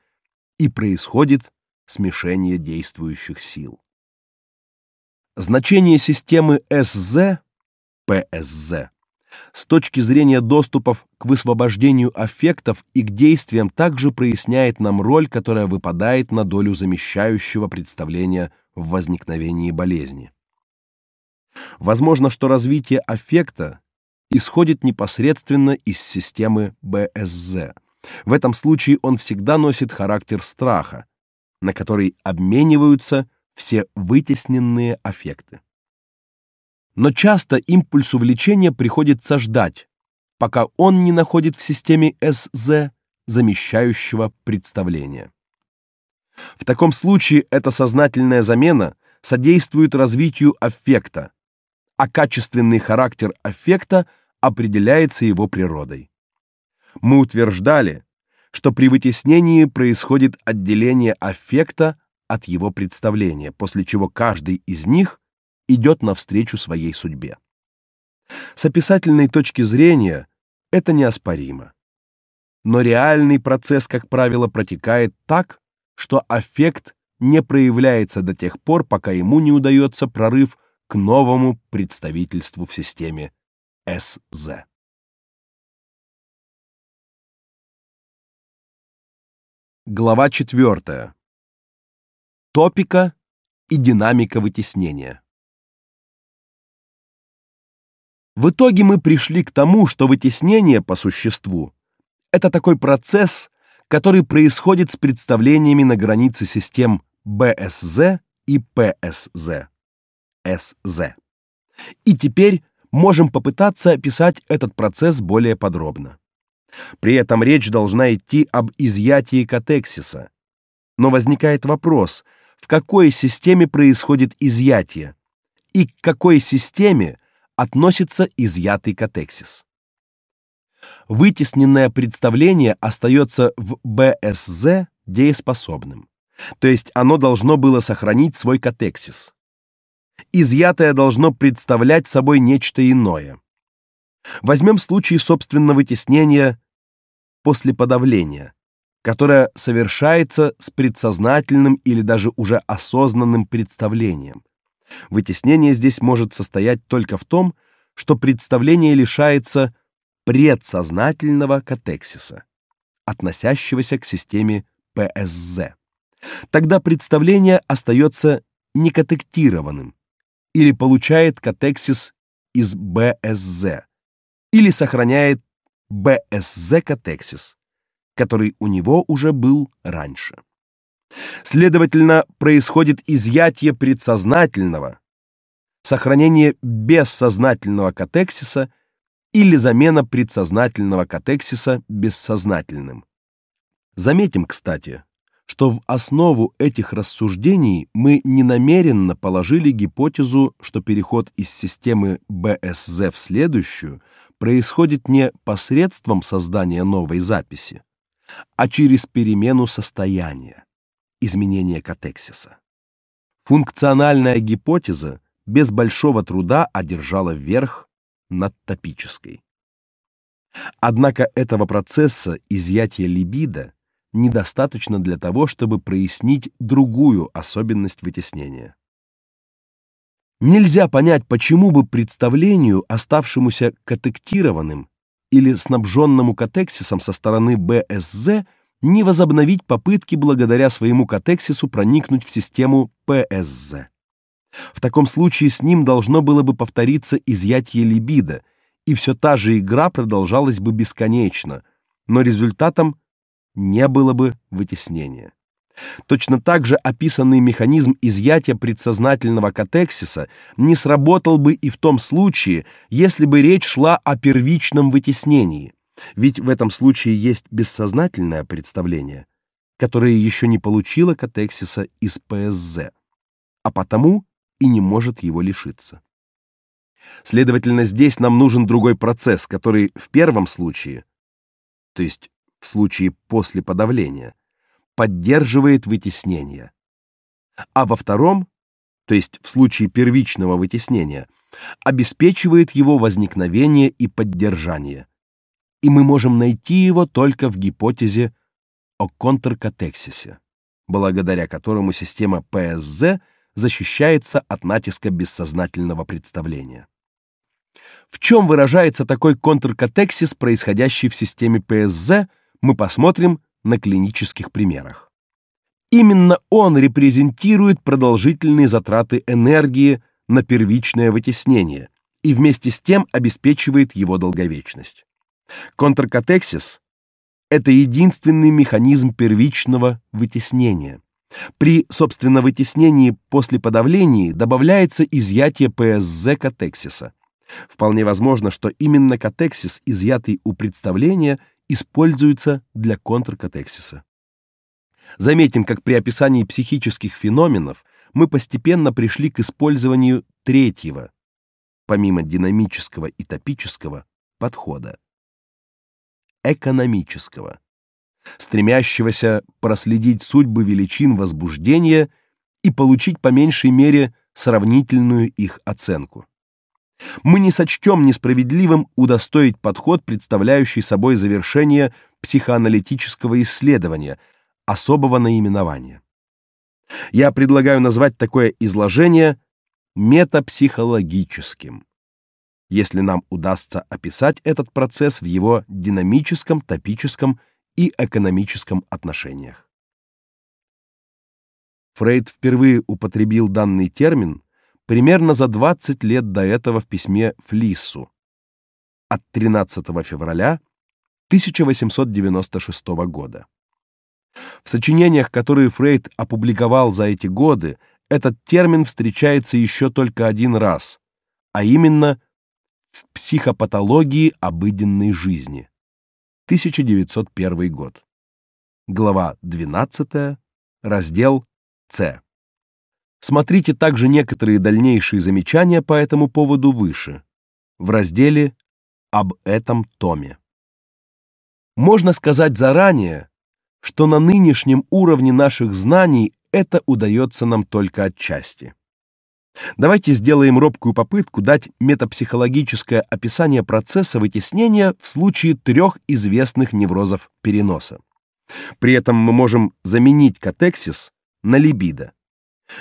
и происходит смешение действующих сил. Значение системы СЗ, ПСЗ, с точки зрения доступов к высвобождению аффектов и к действиям также проясняет нам роль, которая выпадает на долю замещающего представления в возникновении болезни. Возможно, что развитие аффекта исходит непосредственно из системы БСЗ. В этом случае он всегда носит характер страха, на который обмениваются все вытесненные аффекты но часто импульс увлечения приходится ждать, пока он не находит в системе СЗ замещающего представления. В таком случае эта сознательная замена содействует развитию аффекта, а качественный характер аффекта определяется его природой. Мы утверждали, что при вытеснении происходит отделение аффекта от его представления, после чего каждый из них идет навстречу своей судьбе. С описательной точки зрения это неоспоримо. Но реальный процесс, как правило, протекает так, что аффект не проявляется до тех пор, пока ему не удается прорыв к новому представительству в системе СЗ. Глава 4. Топика и динамика вытеснения. В итоге мы пришли к тому, что вытеснение по существу это такой процесс, который происходит с представлениями на границе систем БСЗ и ПСЗ. СЗ. И теперь можем попытаться описать этот процесс более подробно. При этом речь должна идти об изъятии катексиса. Но возникает вопрос, в какой системе происходит изъятие и к какой системе относится изъятый катексис. Вытесненное представление остается в БСЗ дееспособным. То есть оно должно было сохранить свой катексис. Изъятое должно представлять собой нечто иное. Возьмем случай собственного вытеснения после подавления, которое совершается с предсознательным или даже уже осознанным представлением. Вытеснение здесь может состоять только в том, что представление лишается предсознательного катексиса, относящегося к системе ПСЗ. Тогда представление остается некатектированным или получает катексис из БСЗ или сохраняет БСЗ-катексис, который у него уже был раньше. Следовательно, происходит изъятие предсознательного, сохранение бессознательного катексиса или замена предсознательного катексиса бессознательным. Заметим, кстати, что в основу этих рассуждений мы не намеренно положили гипотезу, что переход из системы БСЗ в следующую происходит не посредством создания новой записи, а через перемену состояния, изменение катексиса. Функциональная гипотеза без большого труда одержала верх над топической. Однако этого процесса изъятия либидо недостаточно для того, чтобы прояснить другую особенность вытеснения. Нельзя понять, почему бы представлению, оставшемуся катектированным или снабженному катексисом со стороны БСЗ, не возобновить попытки благодаря своему катексису проникнуть в систему ПСЗ. В таком случае с ним должно было бы повториться изъятие либидо, и все та же игра продолжалась бы бесконечно, но результатом не было бы вытеснения. Точно так же описанный механизм изъятия предсознательного катексиса не сработал бы и в том случае, если бы речь шла о первичном вытеснении. Ведь в этом случае есть бессознательное представление, которое еще не получило катексиса из ПСЗ, а потому и не может его лишиться. Следовательно, здесь нам нужен другой процесс, который в первом случае, то есть в случае после подавления, поддерживает вытеснение, а во втором, то есть в случае первичного вытеснения, обеспечивает его возникновение и поддержание. И мы можем найти его только в гипотезе о контркатексисе, благодаря которому система ПСЗ защищается от натиска бессознательного представления. В чем выражается такой контркатексис, происходящий в системе ПСЗ, мы посмотрим на клинических примерах. Именно он репрезентирует продолжительные затраты энергии на первичное вытеснение и вместе с тем обеспечивает его долговечность. Контркатексис это единственный механизм первичного вытеснения. При собственно вытеснении после подавления добавляется изъятие ПСЗ катексиса. Вполне возможно, что именно катексис, изъятый у представления, используется для контркатексиса. Заметим, как при описании психических феноменов мы постепенно пришли к использованию третьего, помимо динамического и топического, подхода экономического, стремящегося проследить судьбы величин возбуждения и получить по меньшей мере сравнительную их оценку мы не сочтем несправедливым удостоить подход, представляющий собой завершение психоаналитического исследования особого наименования. Я предлагаю назвать такое изложение метапсихологическим. Если нам удастся описать этот процесс в его динамическом, топическом и экономическом отношениях. Фрейд впервые употребил данный термин примерно за 20 лет до этого в письме Флиссу от 13 февраля 1896 года. В сочинениях, которые Фрейд опубликовал за эти годы, этот термин встречается еще только один раз, а именно в психопатологии обыденной жизни. 1901 год. Глава 12, раздел С. Смотрите также некоторые дальнейшие замечания по этому поводу выше, в разделе об этом томе. Можно сказать заранее, что на нынешнем уровне наших знаний это удается нам только отчасти. Давайте сделаем робкую попытку дать метапсихологическое описание процесса вытеснения в случае трех известных неврозов переноса. При этом мы можем заменить катексис на либидо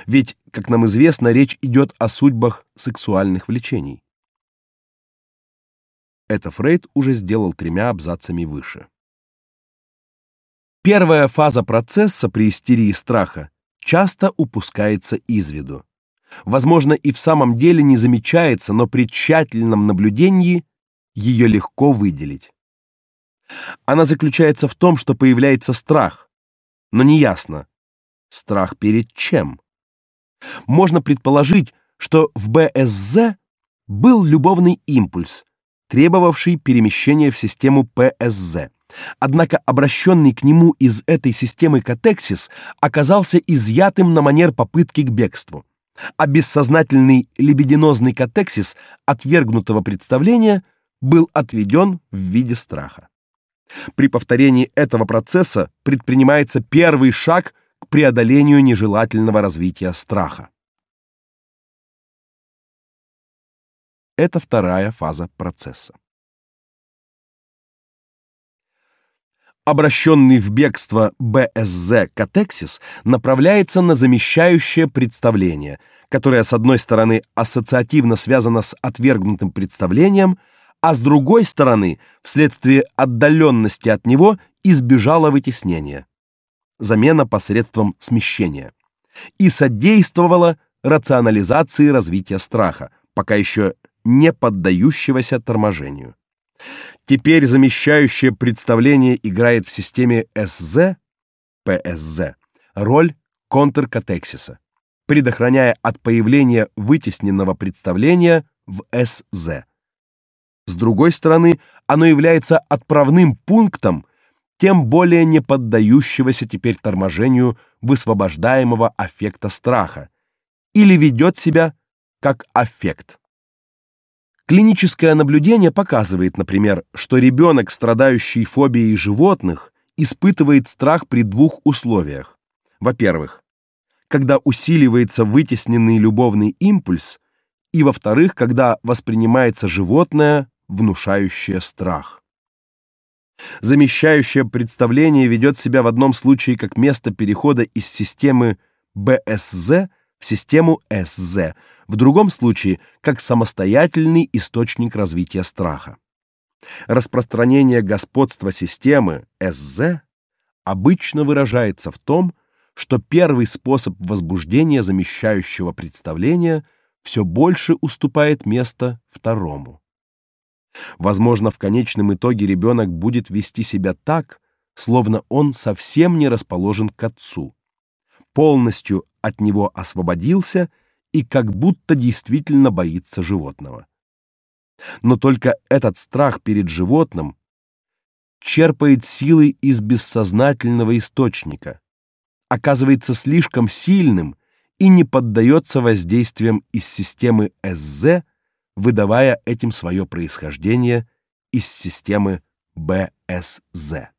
ведь, как нам известно, речь идет о судьбах сексуальных влечений. Это Фрейд уже сделал тремя абзацами выше. Первая фаза процесса при истерии страха часто упускается из виду. Возможно, и в самом деле не замечается, но при тщательном наблюдении ее легко выделить. Она заключается в том, что появляется страх, но неясно, страх перед чем. Можно предположить, что в БСЗ был любовный импульс, требовавший перемещения в систему ПСЗ. Однако обращенный к нему из этой системы катексис оказался изъятым на манер попытки к бегству. А бессознательный либидинозный катексис отвергнутого представления был отведен в виде страха. При повторении этого процесса предпринимается первый шаг к преодолению нежелательного развития страха. Это вторая фаза процесса. Обращенный в бегство БСЗ катексис направляется на замещающее представление, которое с одной стороны ассоциативно связано с отвергнутым представлением, а с другой стороны, вследствие отдаленности от него, избежало вытеснения. Замена посредством смещения. И содействовала рационализации развития страха, пока еще не поддающегося торможению. Теперь замещающее представление играет в системе СЗ, ПСЗ, роль контркатексиса, предохраняя от появления вытесненного представления в СЗ. С другой стороны, оно является отправным пунктом, тем более не поддающегося теперь торможению высвобождаемого аффекта страха, или ведет себя как аффект. Клиническое наблюдение показывает, например, что ребенок, страдающий фобией животных, испытывает страх при двух условиях. Во-первых, когда усиливается вытесненный любовный импульс, и во-вторых, когда воспринимается животное, внушающее страх. Замещающее представление ведет себя в одном случае как место перехода из системы БСЗ в систему СЗ, в другом случае как самостоятельный источник развития страха. Распространение господства системы СЗ обычно выражается в том, что первый способ возбуждения замещающего представления все больше уступает место второму. Возможно, в конечном итоге ребенок будет вести себя так, словно он совсем не расположен к отцу, полностью от него освободился и как будто действительно боится животного. Но только этот страх перед животным черпает силы из бессознательного источника, оказывается слишком сильным и не поддается воздействиям из системы СЗ, выдавая этим свое происхождение из системы БСЗ.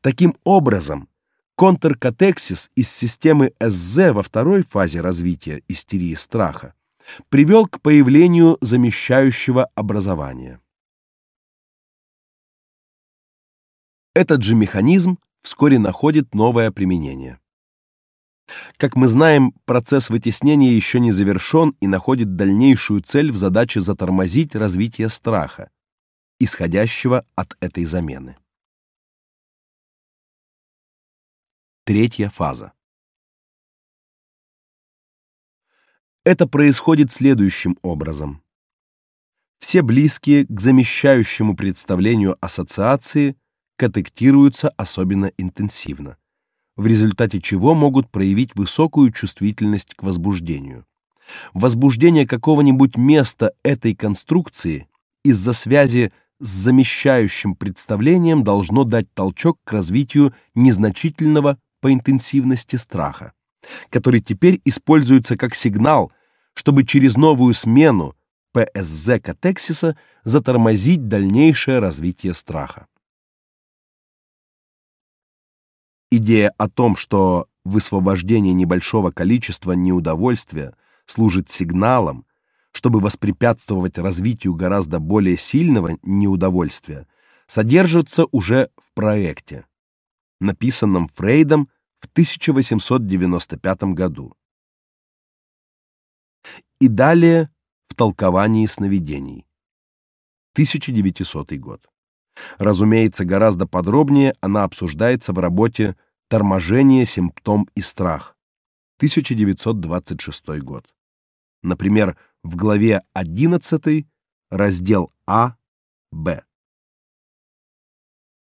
Таким образом, контркатексис из системы СЗ во второй фазе развития истерии страха привел к появлению замещающего образования. Этот же механизм вскоре находит новое применение. Как мы знаем, процесс вытеснения еще не завершен и находит дальнейшую цель в задаче затормозить развитие страха, исходящего от этой замены. Третья фаза. Это происходит следующим образом. Все близкие к замещающему представлению ассоциации катектируются особенно интенсивно, в результате чего могут проявить высокую чувствительность к возбуждению. Возбуждение какого-нибудь места этой конструкции из-за связи с замещающим представлением должно дать толчок к развитию незначительного по интенсивности страха, который теперь используется как сигнал, чтобы через новую смену ПСЗ катексиса затормозить дальнейшее развитие страха. Идея о том, что высвобождение небольшого количества неудовольствия служит сигналом, чтобы воспрепятствовать развитию гораздо более сильного неудовольствия, содержится уже в проекте написанном Фрейдом в 1895 году. И далее в толковании сновидений. 1900 год. Разумеется, гораздо подробнее она обсуждается в работе Торможение, симптом и страх. 1926 год. Например, в главе 11, раздел А, Б.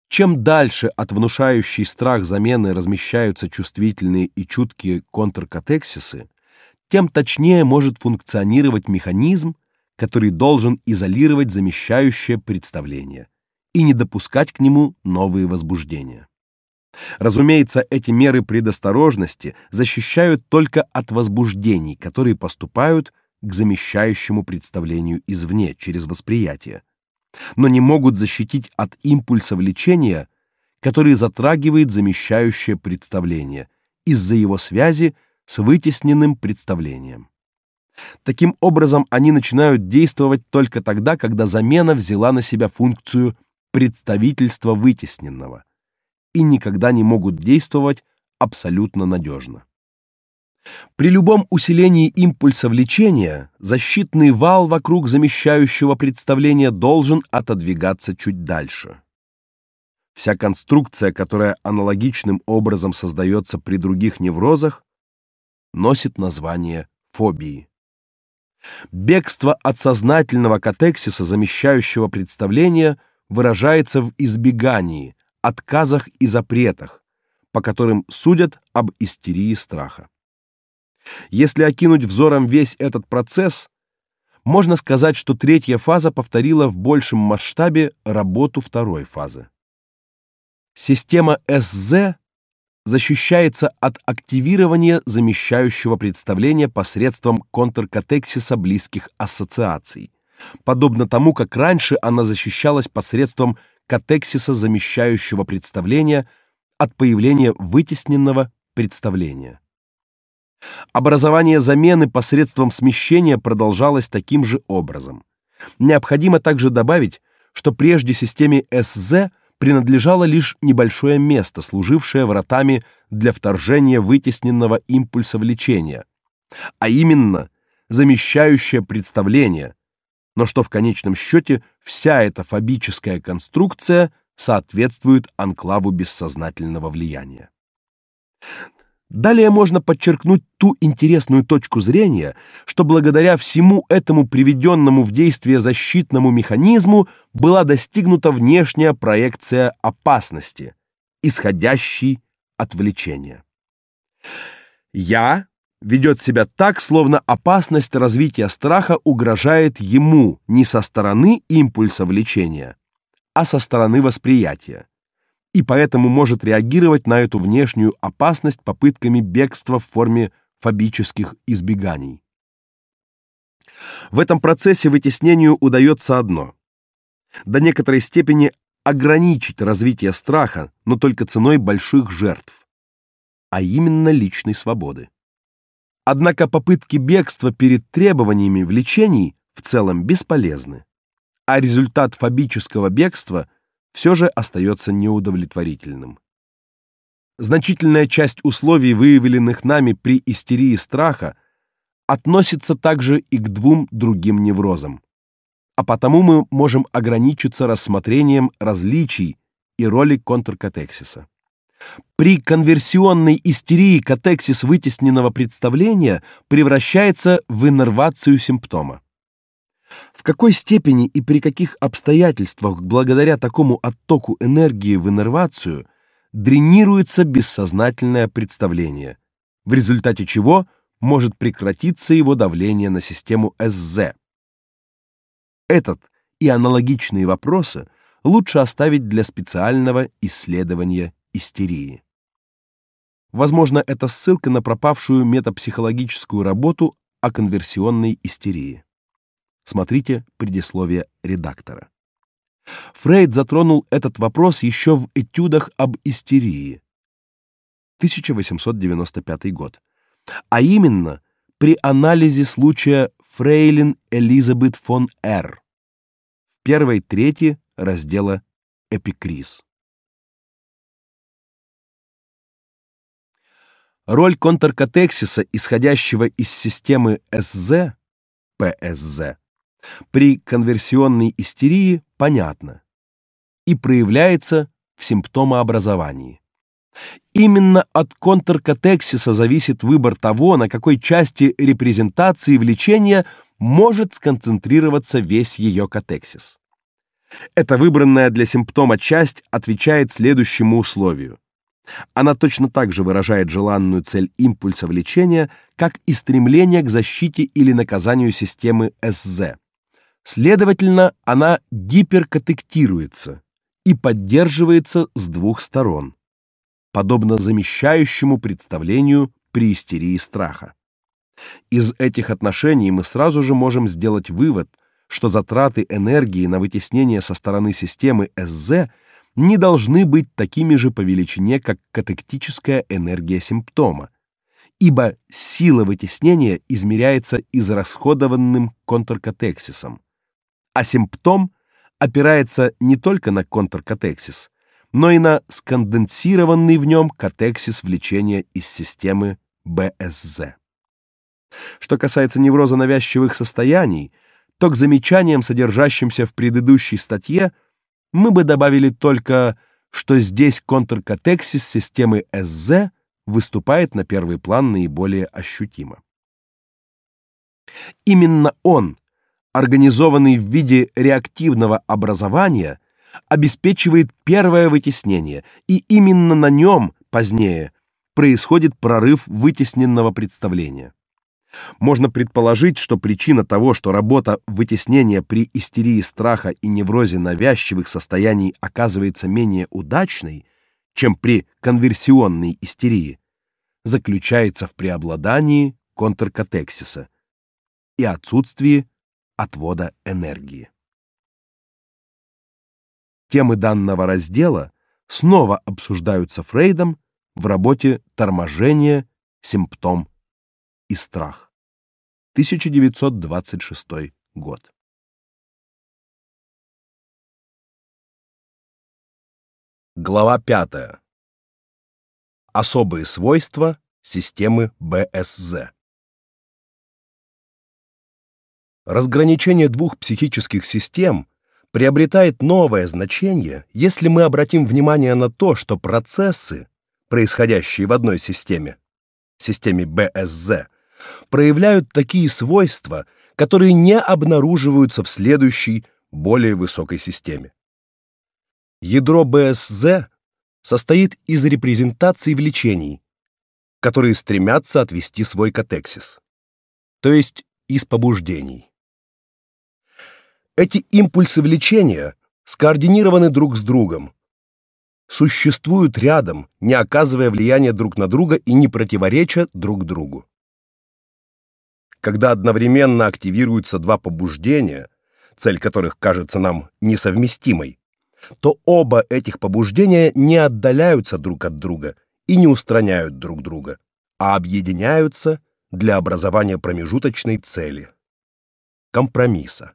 Чем дальше от внушающей страх замены размещаются чувствительные и чуткие контркатексисы, тем точнее может функционировать механизм, который должен изолировать замещающее представление и не допускать к нему новые возбуждения. Разумеется, эти меры предосторожности защищают только от возбуждений, которые поступают к замещающему представлению извне через восприятие но не могут защитить от импульса влечения, который затрагивает замещающее представление из-за его связи с вытесненным представлением. Таким образом, они начинают действовать только тогда, когда замена взяла на себя функцию представительства вытесненного и никогда не могут действовать абсолютно надежно. При любом усилении импульса влечения защитный вал вокруг замещающего представления должен отодвигаться чуть дальше. Вся конструкция, которая аналогичным образом создается при других неврозах, носит название фобии. Бегство от сознательного катексиса замещающего представления выражается в избегании, отказах и запретах, по которым судят об истерии страха. Если окинуть взором весь этот процесс, можно сказать, что третья фаза повторила в большем масштабе работу второй фазы. Система СЗ защищается от активирования замещающего представления посредством контркатексиса близких ассоциаций, подобно тому, как раньше она защищалась посредством катексиса замещающего представления от появления вытесненного представления. Образование замены посредством смещения продолжалось таким же образом. Необходимо также добавить, что прежде системе СЗ принадлежало лишь небольшое место, служившее вратами для вторжения вытесненного импульса влечения, а именно замещающее представление, но что в конечном счете вся эта фобическая конструкция соответствует анклаву бессознательного влияния. Далее можно подчеркнуть ту интересную точку зрения, что благодаря всему этому приведенному в действие защитному механизму была достигнута внешняя проекция опасности, исходящей от влечения. Я ведет себя так, словно опасность развития страха угрожает ему не со стороны импульса влечения, а со стороны восприятия и поэтому может реагировать на эту внешнюю опасность попытками бегства в форме фобических избеганий. В этом процессе вытеснению удается одно до некоторой степени ограничить развитие страха, но только ценой больших жертв, а именно личной свободы. Однако попытки бегства перед требованиями влечений в целом бесполезны, а результат фобического бегства все же остается неудовлетворительным. Значительная часть условий, выявленных нами при истерии страха, относится также и к двум другим неврозам. А потому мы можем ограничиться рассмотрением различий и роли контркатексиса. При конверсионной истерии катексис вытесненного представления превращается в иннервацию симптома. В какой степени и при каких обстоятельствах благодаря такому оттоку энергии в иннервацию дренируется бессознательное представление, в результате чего может прекратиться его давление на систему СЗ. Этот и аналогичные вопросы лучше оставить для специального исследования истерии. Возможно, это ссылка на пропавшую метапсихологическую работу о конверсионной истерии. Смотрите предисловие редактора. Фрейд затронул этот вопрос еще в этюдах об истерии. 1895 год. А именно, при анализе случая Фрейлин Элизабет фон Р. В первой трети раздела Эпикриз. Роль контркатексиса, исходящего из системы СЗ, ПСЗ, при конверсионной истерии понятно и проявляется в симптомообразовании. Именно от контркатексиса зависит выбор того, на какой части репрезентации влечения может сконцентрироваться весь ее катексис. Эта выбранная для симптома часть отвечает следующему условию. Она точно так же выражает желанную цель импульса влечения, как и стремление к защите или наказанию системы СЗ. Следовательно, она гиперкатектируется и поддерживается с двух сторон, подобно замещающему представлению при истерии страха. Из этих отношений мы сразу же можем сделать вывод, что затраты энергии на вытеснение со стороны системы СЗ не должны быть такими же по величине, как катектическая энергия симптома, ибо сила вытеснения измеряется израсходованным контркатексисом, а симптом опирается не только на контркатексис, но и на сконденсированный в нем катексис влечения из системы БСЗ. Что касается невроза навязчивых состояний, то к замечаниям, содержащимся в предыдущей статье, мы бы добавили только, что здесь контркатексис системы СЗ выступает на первый план наиболее ощутимо. Именно он, организованный в виде реактивного образования, обеспечивает первое вытеснение, и именно на нем позднее происходит прорыв вытесненного представления. Можно предположить, что причина того, что работа вытеснения при истерии страха и неврозе навязчивых состояний оказывается менее удачной, чем при конверсионной истерии, заключается в преобладании контркатексиса и отсутствии отвода энергии. Темы данного раздела снова обсуждаются Фрейдом в работе Торможение, симптом и страх. 1926 год. Глава 5. Особые свойства системы БСЗ. Разграничение двух психических систем приобретает новое значение, если мы обратим внимание на то, что процессы, происходящие в одной системе, системе БСЗ, проявляют такие свойства, которые не обнаруживаются в следующей, более высокой системе. Ядро БСЗ состоит из репрезентаций влечений, которые стремятся отвести свой катексис, то есть из побуждений. Эти импульсы влечения скоординированы друг с другом, существуют рядом, не оказывая влияния друг на друга и не противореча друг другу. Когда одновременно активируются два побуждения, цель которых кажется нам несовместимой, то оба этих побуждения не отдаляются друг от друга и не устраняют друг друга, а объединяются для образования промежуточной цели компромисса.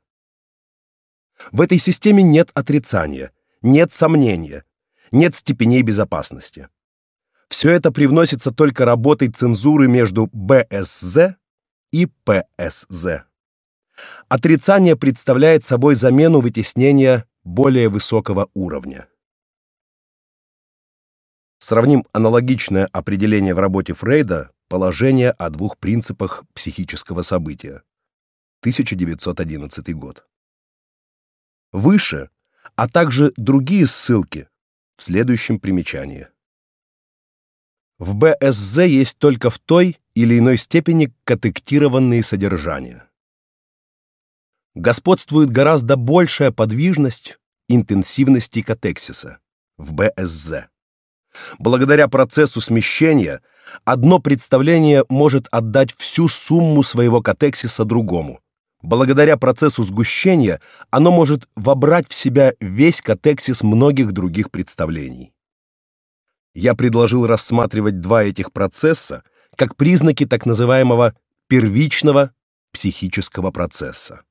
В этой системе нет отрицания, нет сомнения, нет степеней безопасности. Все это привносится только работой цензуры между БСЗ и ПСЗ. Отрицание представляет собой замену вытеснения более высокого уровня. Сравним аналогичное определение в работе Фрейда «Положение о двух принципах психического события». 1911 год. Выше, а также другие ссылки в следующем примечании. В БСЗ есть только в той или иной степени катектированные содержания господствует гораздо большая подвижность интенсивности катексиса в БСЗ. Благодаря процессу смещения одно представление может отдать всю сумму своего катексиса другому. Благодаря процессу сгущения оно может вобрать в себя весь катексис многих других представлений. Я предложил рассматривать два этих процесса как признаки так называемого первичного психического процесса.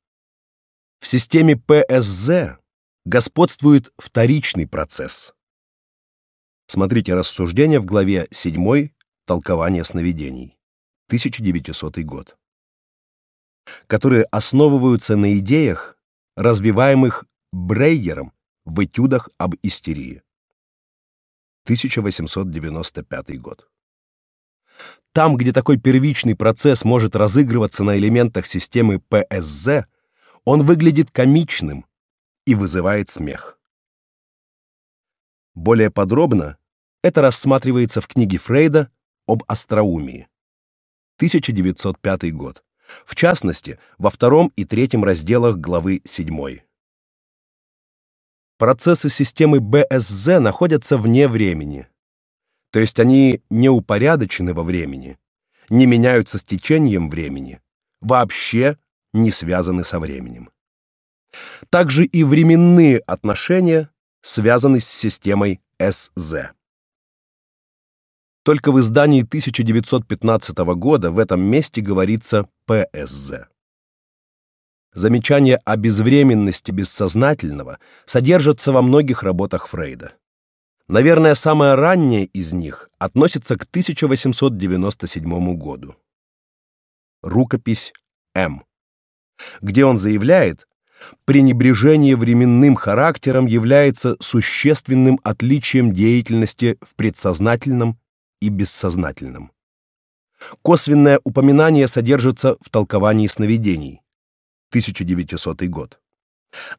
В системе ПСЗ господствует вторичный процесс. Смотрите рассуждения в главе 7 Толкование сновидений. 1900 год. Которые основываются на идеях, развиваемых Брейгером в этюдах об истерии. 1895 год. Там, где такой первичный процесс может разыгрываться на элементах системы ПСЗ, он выглядит комичным и вызывает смех. Более подробно это рассматривается в книге Фрейда об остроумии. 1905 год. В частности, во втором и третьем разделах главы 7. Процессы системы БСЗ находятся вне времени. То есть они не упорядочены во времени, не меняются с течением времени, вообще не связаны со временем. Также и временные отношения связаны с системой СЗ. Только в издании 1915 года в этом месте говорится ПСЗ. Замечания о безвременности бессознательного содержатся во многих работах Фрейда. Наверное, самое раннее из них относится к 1897 году. Рукопись М, где он заявляет, пренебрежение временным характером является существенным отличием деятельности в предсознательном и бессознательном. Косвенное упоминание содержится в толковании сновидений. 1900 год.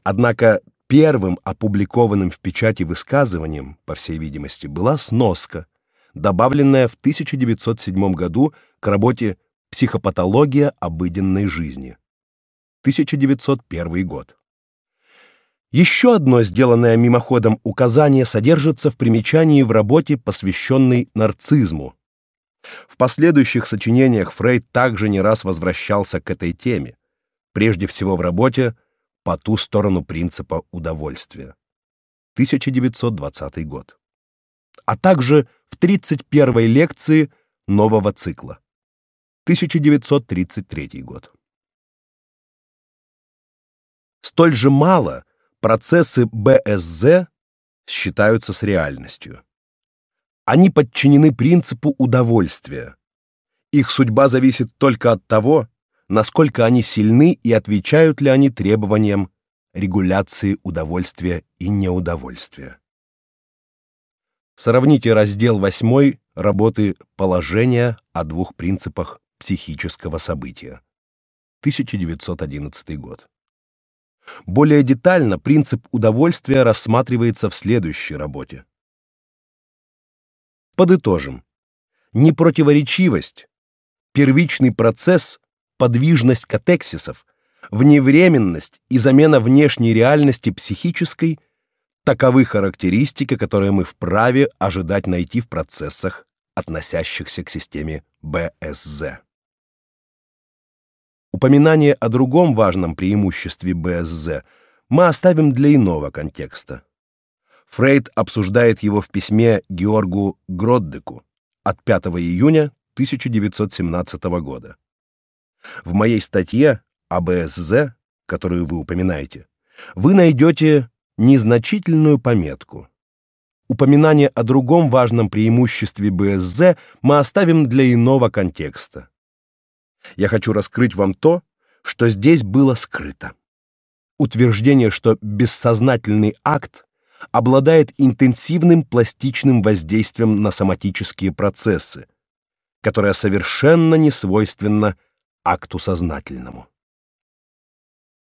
Однако первым опубликованным в печати высказыванием, по всей видимости, была сноска, добавленная в 1907 году к работе Психопатология обыденной жизни. 1901 год. Еще одно сделанное мимоходом указание содержится в примечании в работе, посвященной нарциссу. В последующих сочинениях Фрейд также не раз возвращался к этой теме, прежде всего в работе «По ту сторону принципа удовольствия» 1920 год, а также в 31-й лекции нового цикла 1933 год. Столь же мало процессы БСЗ считаются с реальностью. Они подчинены принципу удовольствия. Их судьба зависит только от того, насколько они сильны и отвечают ли они требованиям регуляции удовольствия и неудовольствия. Сравните раздел 8 работы Положения о двух принципах психического события. 1911 год. Более детально принцип удовольствия рассматривается в следующей работе. Подытожим. Непротиворечивость, первичный процесс, подвижность катексисов, вневременность и замена внешней реальности психической таковы характеристики, которые мы вправе ожидать найти в процессах, относящихся к системе БСЗ. Упоминание о другом важном преимуществе БСЗ мы оставим для иного контекста. Фрейд обсуждает его в письме Георгу Гроддеку от 5 июня 1917 года. В моей статье о БСЗ, которую вы упоминаете, вы найдете незначительную пометку. Упоминание о другом важном преимуществе БСЗ мы оставим для иного контекста. Я хочу раскрыть вам то, что здесь было скрыто. Утверждение, что бессознательный акт обладает интенсивным пластичным воздействием на соматические процессы, которое совершенно не свойственно акту сознательному.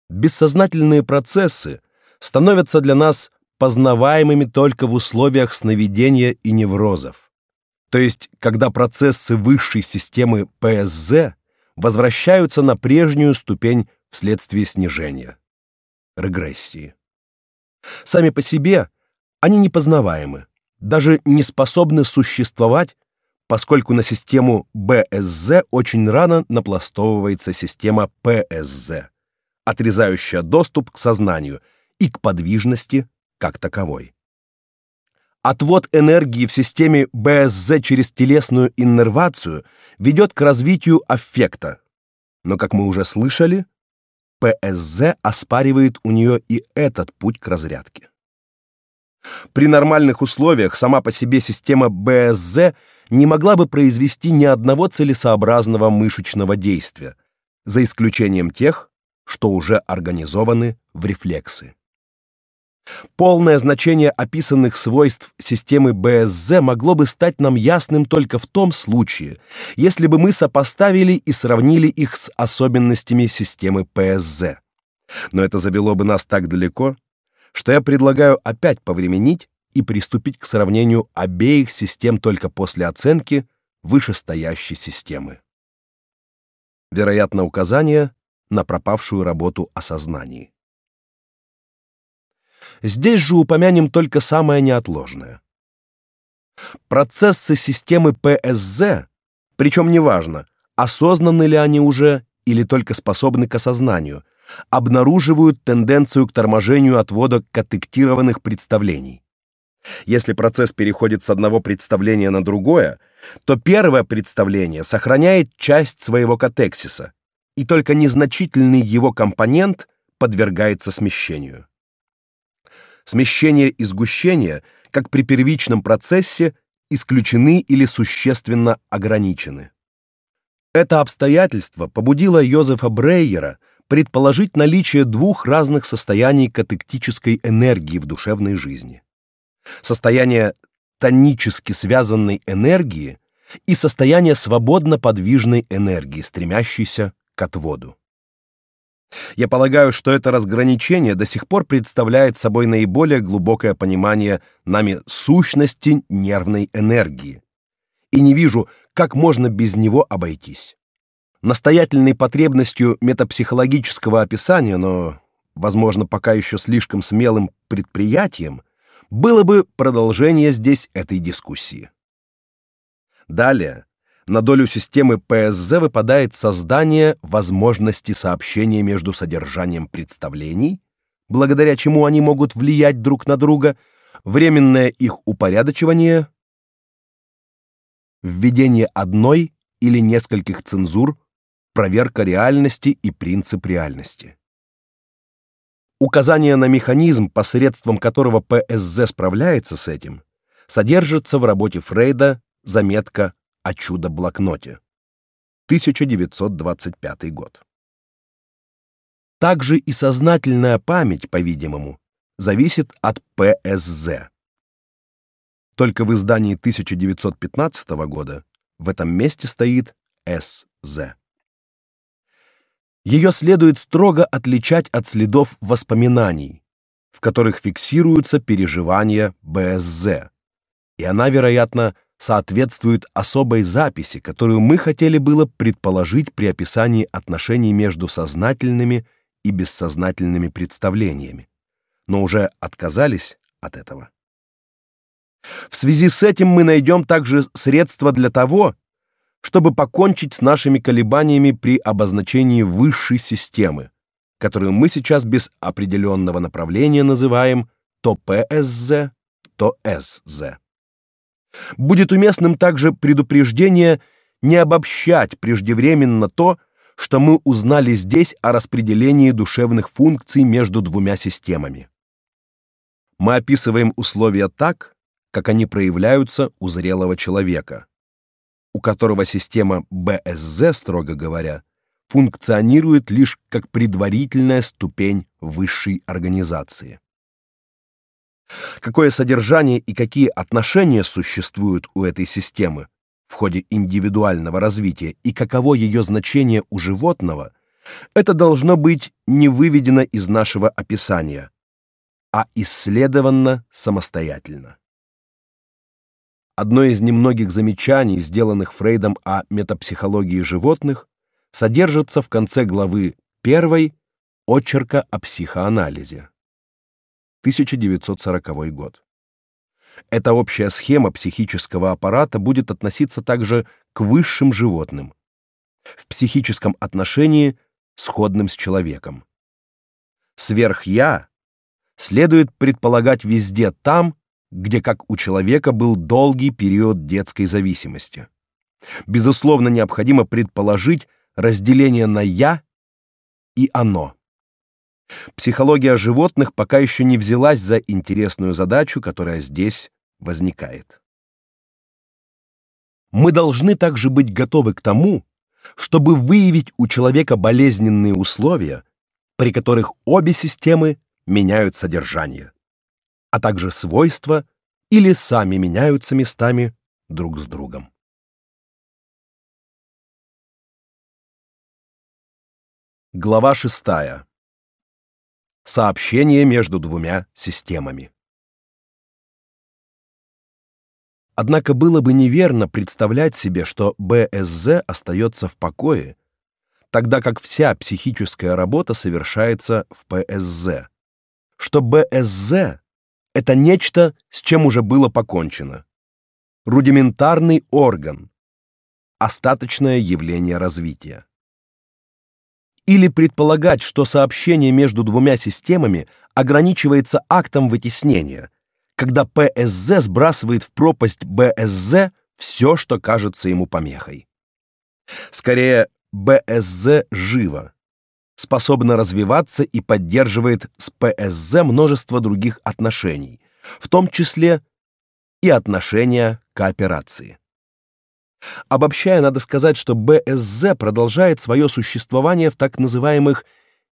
Бессознательные процессы становятся для нас познаваемыми только в условиях сновидения и неврозов. То есть, когда процессы высшей системы ПСЗ возвращаются на прежнюю ступень вследствие снижения регрессии. Сами по себе они непознаваемы, даже не способны существовать, поскольку на систему БСЗ очень рано напластовывается система ПСЗ, отрезающая доступ к сознанию и к подвижности как таковой. Отвод энергии в системе БСЗ через телесную иннервацию ведет к развитию аффекта. Но, как мы уже слышали, ПСЗ оспаривает у нее и этот путь к разрядке. При нормальных условиях сама по себе система БСЗ не могла бы произвести ни одного целесообразного мышечного действия, за исключением тех, что уже организованы в рефлексы. Полное значение описанных свойств системы БСЗ могло бы стать нам ясным только в том случае, если бы мы сопоставили и сравнили их с особенностями системы ПСЗ. Но это завело бы нас так далеко, что я предлагаю опять повременить и приступить к сравнению обеих систем только после оценки вышестоящей системы. Вероятно, указание на пропавшую работу о. Здесь же упомянем только самое неотложное. Процессы системы ПСЗ, причем неважно, осознанны ли они уже или только способны к осознанию, обнаруживают тенденцию к торможению отвода катектированных представлений. Если процесс переходит с одного представления на другое, то первое представление сохраняет часть своего катексиса, и только незначительный его компонент подвергается смещению. Смещение и сгущение, как при первичном процессе, исключены или существенно ограничены. Это обстоятельство побудило Йозефа Брейера предположить наличие двух разных состояний катектической энергии в душевной жизни. Состояние тонически связанной энергии и состояние свободно подвижной энергии, стремящейся к отводу. Я полагаю, что это разграничение до сих пор представляет собой наиболее глубокое понимание нами сущности нервной энергии. И не вижу, как можно без него обойтись. Настоятельной потребностью метапсихологического описания, но, возможно, пока еще слишком смелым предприятием, было бы продолжение здесь этой дискуссии. Далее, на долю системы ПСЗ выпадает создание возможности сообщения между содержанием представлений, благодаря чему они могут влиять друг на друга, временное их упорядочивание, введение одной или нескольких цензур, проверка реальности и принцип реальности. Указание на механизм, посредством которого ПСЗ справляется с этим, содержится в работе Фрейда Заметка о чудо-блокноте. 1925 год. Также и сознательная память, по-видимому, зависит от ПСЗ. Только в издании 1915 года в этом месте стоит СЗ. Ее следует строго отличать от следов воспоминаний, в которых фиксируются переживания БСЗ. И она, вероятно, соответствует особой записи, которую мы хотели было предположить при описании отношений между сознательными и бессознательными представлениями, но уже отказались от этого. В связи с этим мы найдем также средства для того, чтобы покончить с нашими колебаниями при обозначении высшей системы, которую мы сейчас без определенного направления называем то ПСЗ, то СЗ. Будет уместным также предупреждение не обобщать преждевременно то, что мы узнали здесь о распределении душевных функций между двумя системами. Мы описываем условия так, как они проявляются у зрелого человека, у которого система БСЗ, строго говоря, функционирует лишь как предварительная ступень высшей организации. Какое содержание и какие отношения существуют у этой системы в ходе индивидуального развития и каково ее значение у животного, это должно быть не выведено из нашего описания, а исследовано самостоятельно. Одно из немногих замечаний, сделанных Фрейдом о метапсихологии животных, содержится в конце главы 1 очерка о психоанализе. 1940 год. Эта общая схема психического аппарата будет относиться также к высшим животным, в психическом отношении сходным с человеком. Сверх-я следует предполагать везде там, где, как у человека, был долгий период детской зависимости. Безусловно, необходимо предположить разделение на «я» и «оно». Психология животных пока еще не взялась за интересную задачу, которая здесь возникает. Мы должны также быть готовы к тому, чтобы выявить у человека болезненные условия, при которых обе системы меняют содержание, а также свойства или сами меняются местами друг с другом. Глава шестая сообщение между двумя системами. Однако было бы неверно представлять себе, что БСЗ остается в покое, тогда как вся психическая работа совершается в ПСЗ. Что БСЗ это нечто, с чем уже было покончено. Рудиментарный орган, остаточное явление развития. или предполагать, что сообщение между двумя системами ограничивается актом вытеснения, когда ПСЗ сбрасывает в пропасть БСЗ все, что кажется ему помехой. Скорее, БСЗ живо, способна развиваться и поддерживает с ПСЗ множество других отношений, в том числе и отношения кооперации. Обобщая, надо сказать, что БСЗ продолжает свое существование в так называемых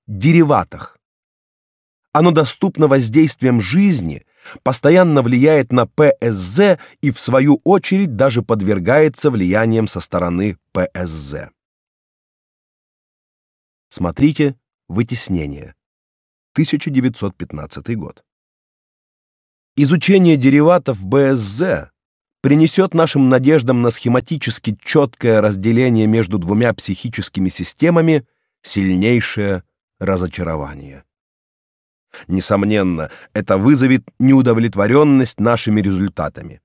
дериватах. Оно доступно воздействием жизни, постоянно влияет на ПСЗ и в свою очередь даже подвергается влияниям со стороны ПСЗ. Смотрите Вытеснение. 1915 год. Изучение дериватов БСЗ принесет нашим надеждам на схематически четкое разделение между двумя психическими системами сильнейшее разочарование. Несомненно, это вызовет неудовлетворенность нашими результатами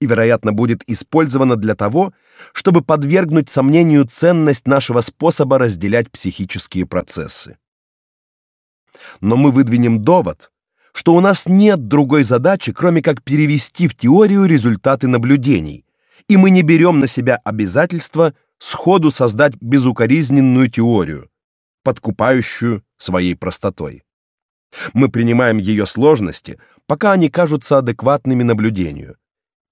и, вероятно, будет использовано для того, чтобы подвергнуть сомнению ценность нашего способа разделять психические процессы. Но мы выдвинем довод, что у нас нет другой задачи, кроме как перевести в теорию результаты наблюдений, и мы не берем на себя обязательства сходу создать безукоризненную теорию, подкупающую своей простотой. Мы принимаем ее сложности, пока они кажутся адекватными наблюдению,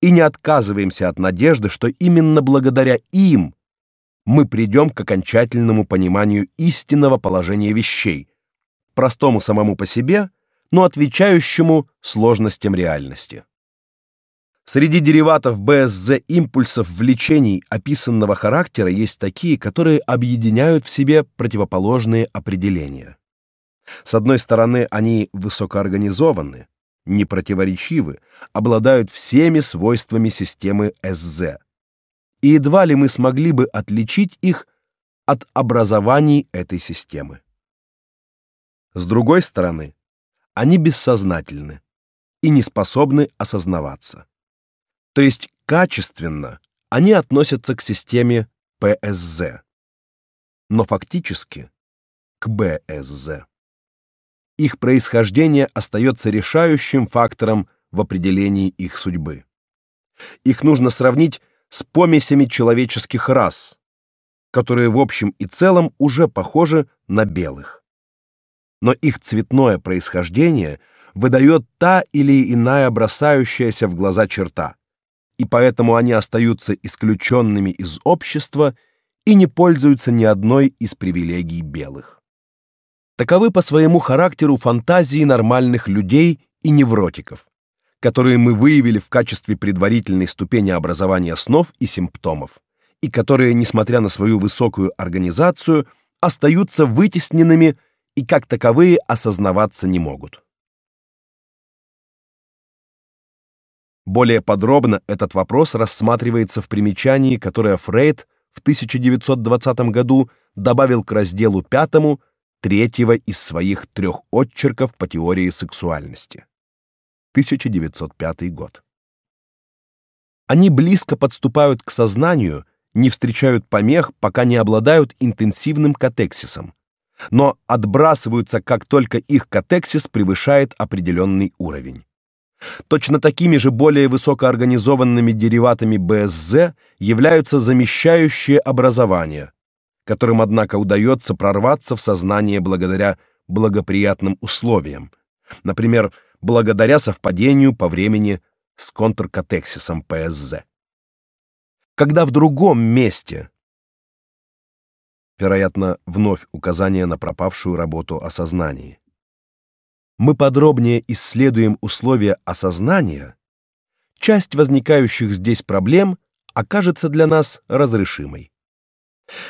и не отказываемся от надежды, что именно благодаря им мы придем к окончательному пониманию истинного положения вещей, простому самому по себе – но отвечающему сложностям реальности. Среди дериватов БСЗ импульсов влечений описанного характера есть такие, которые объединяют в себе противоположные определения. С одной стороны, они высокоорганизованы, непротиворечивы, обладают всеми свойствами системы СЗ. И едва ли мы смогли бы отличить их от образований этой системы. С другой стороны, они бессознательны и не способны осознаваться. То есть качественно они относятся к системе ПСЗ, но фактически к БСЗ. Их происхождение остается решающим фактором в определении их судьбы. Их нужно сравнить с помесями человеческих рас, которые в общем и целом уже похожи на белых но их цветное происхождение выдает та или иная бросающаяся в глаза черта, и поэтому они остаются исключенными из общества и не пользуются ни одной из привилегий белых. Таковы по своему характеру фантазии нормальных людей и невротиков, которые мы выявили в качестве предварительной ступени образования снов и симптомов, и которые, несмотря на свою высокую организацию, остаются вытесненными и как таковые осознаваться не могут. Более подробно этот вопрос рассматривается в примечании, которое Фрейд в 1920 году добавил к разделу пятому третьего из своих трех отчерков по теории сексуальности. 1905 год. Они близко подступают к сознанию, не встречают помех, пока не обладают интенсивным катексисом, но отбрасываются, как только их катексис превышает определенный уровень. Точно такими же более высокоорганизованными дериватами БСЗ являются замещающие образования, которым однако удается прорваться в сознание благодаря благоприятным условиям, например, благодаря совпадению по времени с контркатексисом ПСЗ. Когда в другом месте вероятно, вновь указание на пропавшую работу осознания. Мы подробнее исследуем условия осознания, часть возникающих здесь проблем окажется для нас разрешимой.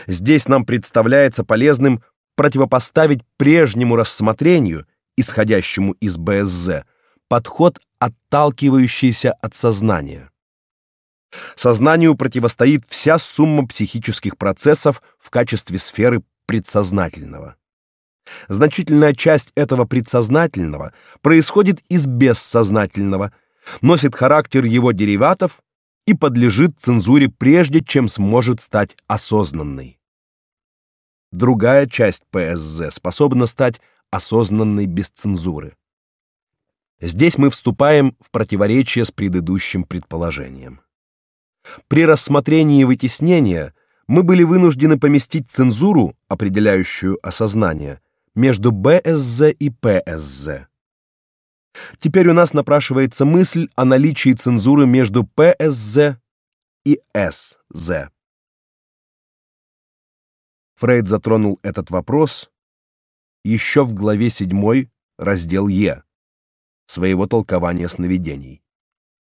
Здесь нам представляется полезным противопоставить прежнему рассмотрению, исходящему из БСЗ, подход, отталкивающийся от сознания. Сознанию противостоит вся сумма психических процессов в качестве сферы предсознательного. Значительная часть этого предсознательного происходит из бессознательного, носит характер его дериватов и подлежит цензуре прежде, чем сможет стать осознанной. другая часть ПСЗ способна стать осознанной без цензуры. Здесь мы вступаем в противоречие с предыдущим предположением. При рассмотрении вытеснения мы были вынуждены поместить цензуру, определяющую осознание, между БСЗ и ПСЗ. Теперь у нас напрашивается мысль о наличии цензуры между ПСЗ и СЗ. Фрейд затронул этот вопрос еще в главе 7, раздел Е своего толкования сновидений.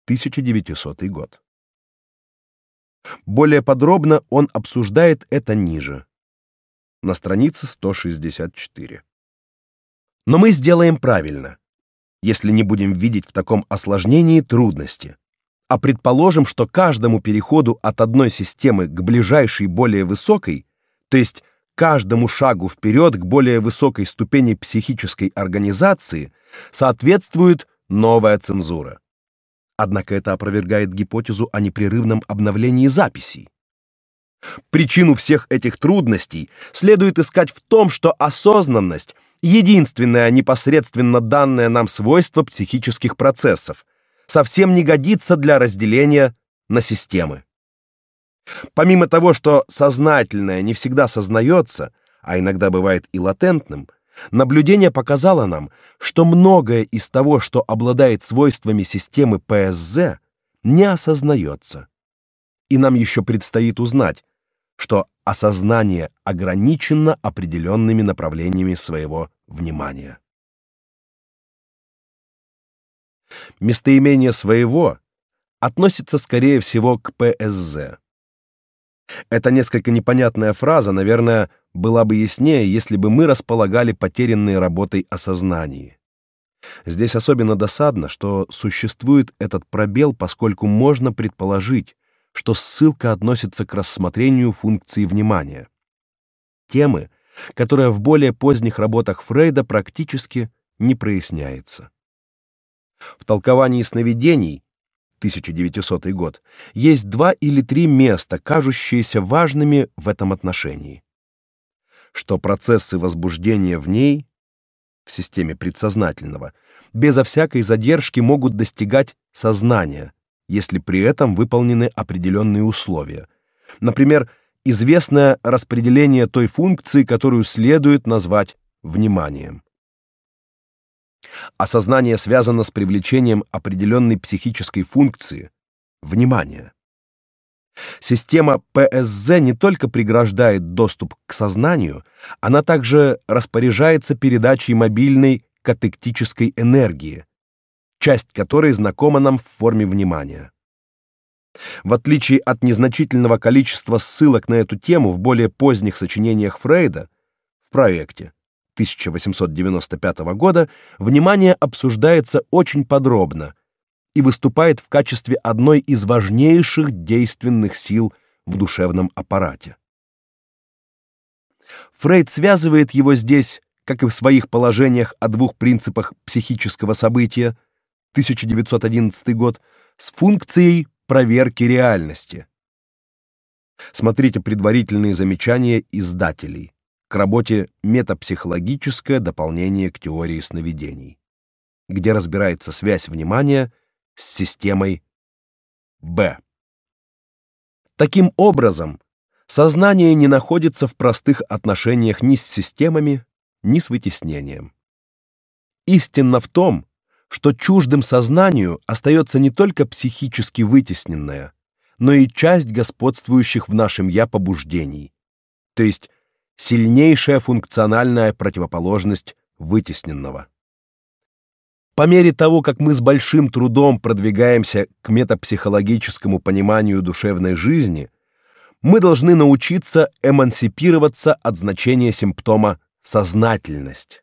1900 год. Более подробно он обсуждает это ниже, на странице 164. Но мы сделаем правильно, если не будем видеть в таком осложнении трудности, а предположим, что каждому переходу от одной системы к ближайшей более высокой, то есть каждому шагу вперед к более высокой ступени психической организации соответствует новая цензура. Однако это опровергает гипотезу о непрерывном обновлении записей. Причину всех этих трудностей следует искать в том, что осознанность единственное непосредственно данное нам свойство психических процессов, совсем не годится для разделения на системы. Помимо того, что сознательное не всегда сознается, а иногда бывает и латентным, Наблюдение показало нам, что многое из того, что обладает свойствами системы ПСЗ, не осознается. И нам еще предстоит узнать, что осознание ограничено определенными направлениями своего внимания. Местоимение своего относится скорее всего к ПСЗ. Это несколько непонятная фраза, наверное, была бы яснее, если бы мы располагали потерянной работой о сознании. Здесь особенно досадно, что существует этот пробел, поскольку можно предположить, что ссылка относится к рассмотрению функции внимания. Темы, которая в более поздних работах Фрейда практически не проясняется. В толковании сновидений 1900 год есть два или три места, кажущиеся важными в этом отношении что процессы возбуждения в ней, в системе предсознательного, безо всякой задержки могут достигать сознания, если при этом выполнены определенные условия. Например, известное распределение той функции, которую следует назвать вниманием. Осознание связано с привлечением определенной психической функции внимания. Система ПСЗ не только преграждает доступ к сознанию, она также распоряжается передачей мобильной катектической энергии, часть которой знакома нам в форме внимания. В отличие от незначительного количества ссылок на эту тему в более поздних сочинениях Фрейда в проекте 1895 года, внимание обсуждается очень подробно и выступает в качестве одной из важнейших действенных сил в душевном аппарате. Фрейд связывает его здесь, как и в своих положениях о двух принципах психического события 1911 год, с функцией проверки реальности. Смотрите предварительные замечания издателей к работе Метапсихологическое дополнение к теории сновидений, где разбирается связь внимания с системой Б. Таким образом, сознание не находится в простых отношениях ни с системами, ни с вытеснением. Истинно в том, что чуждым сознанию остается не только психически вытесненное, но и часть господствующих в нашем я побуждений, то есть сильнейшая функциональная противоположность вытесненного. По мере того, как мы с большим трудом продвигаемся к метапсихологическому пониманию душевной жизни, мы должны научиться эмансипироваться от значения симптома сознательность.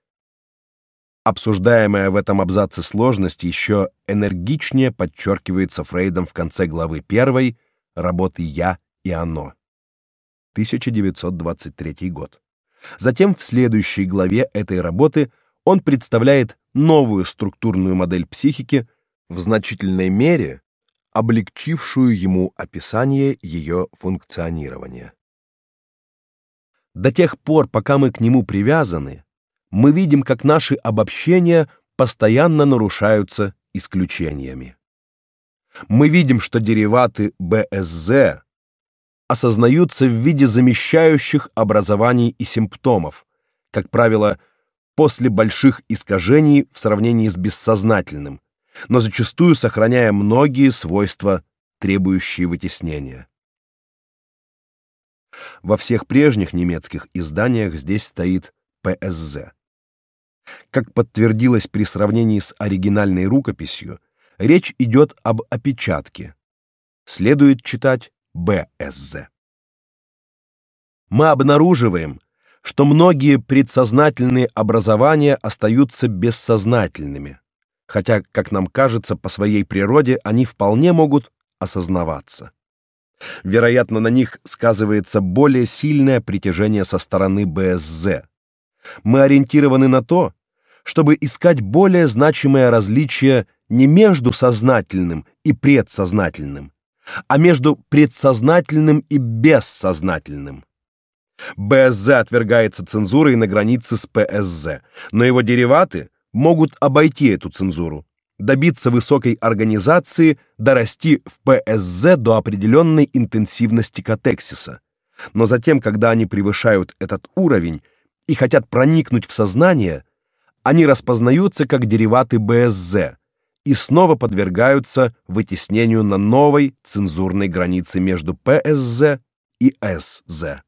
Обсуждаемая в этом абзаце сложность еще энергичнее подчеркивается Фрейдом в конце главы 1 работы Я и оно. 1923 год. Затем в следующей главе этой работы он представляет новую структурную модель психики, в значительной мере облегчившую ему описание ее функционирования. До тех пор, пока мы к нему привязаны, мы видим, как наши обобщения постоянно нарушаются исключениями. Мы видим, что дериваты БСЗ осознаются в виде замещающих образований и симптомов, как правило, после больших искажений в сравнении с бессознательным, но зачастую сохраняя многие свойства, требующие вытеснения. Во всех прежних немецких изданиях здесь стоит ПСЗ. Как подтвердилось при сравнении с оригинальной рукописью, речь идет об опечатке. Следует читать БСЗ. Мы обнаруживаем, что многие предсознательные образования остаются бессознательными, хотя, как нам кажется, по своей природе они вполне могут осознаваться. Вероятно, на них сказывается более сильное притяжение со стороны БСЗ. Мы ориентированы на то, чтобы искать более значимое различие не между сознательным и предсознательным, а между предсознательным и бессознательным. БСЗ отвергается цензурой на границе с ПСЗ, но его дериваты могут обойти эту цензуру, добиться высокой организации, дорасти в ПСЗ до определенной интенсивности катексиса. Но затем, когда они превышают этот уровень и хотят проникнуть в сознание, они распознаются как дериваты БСЗ и снова подвергаются вытеснению на новой цензурной границе между ПСЗ и СЗ.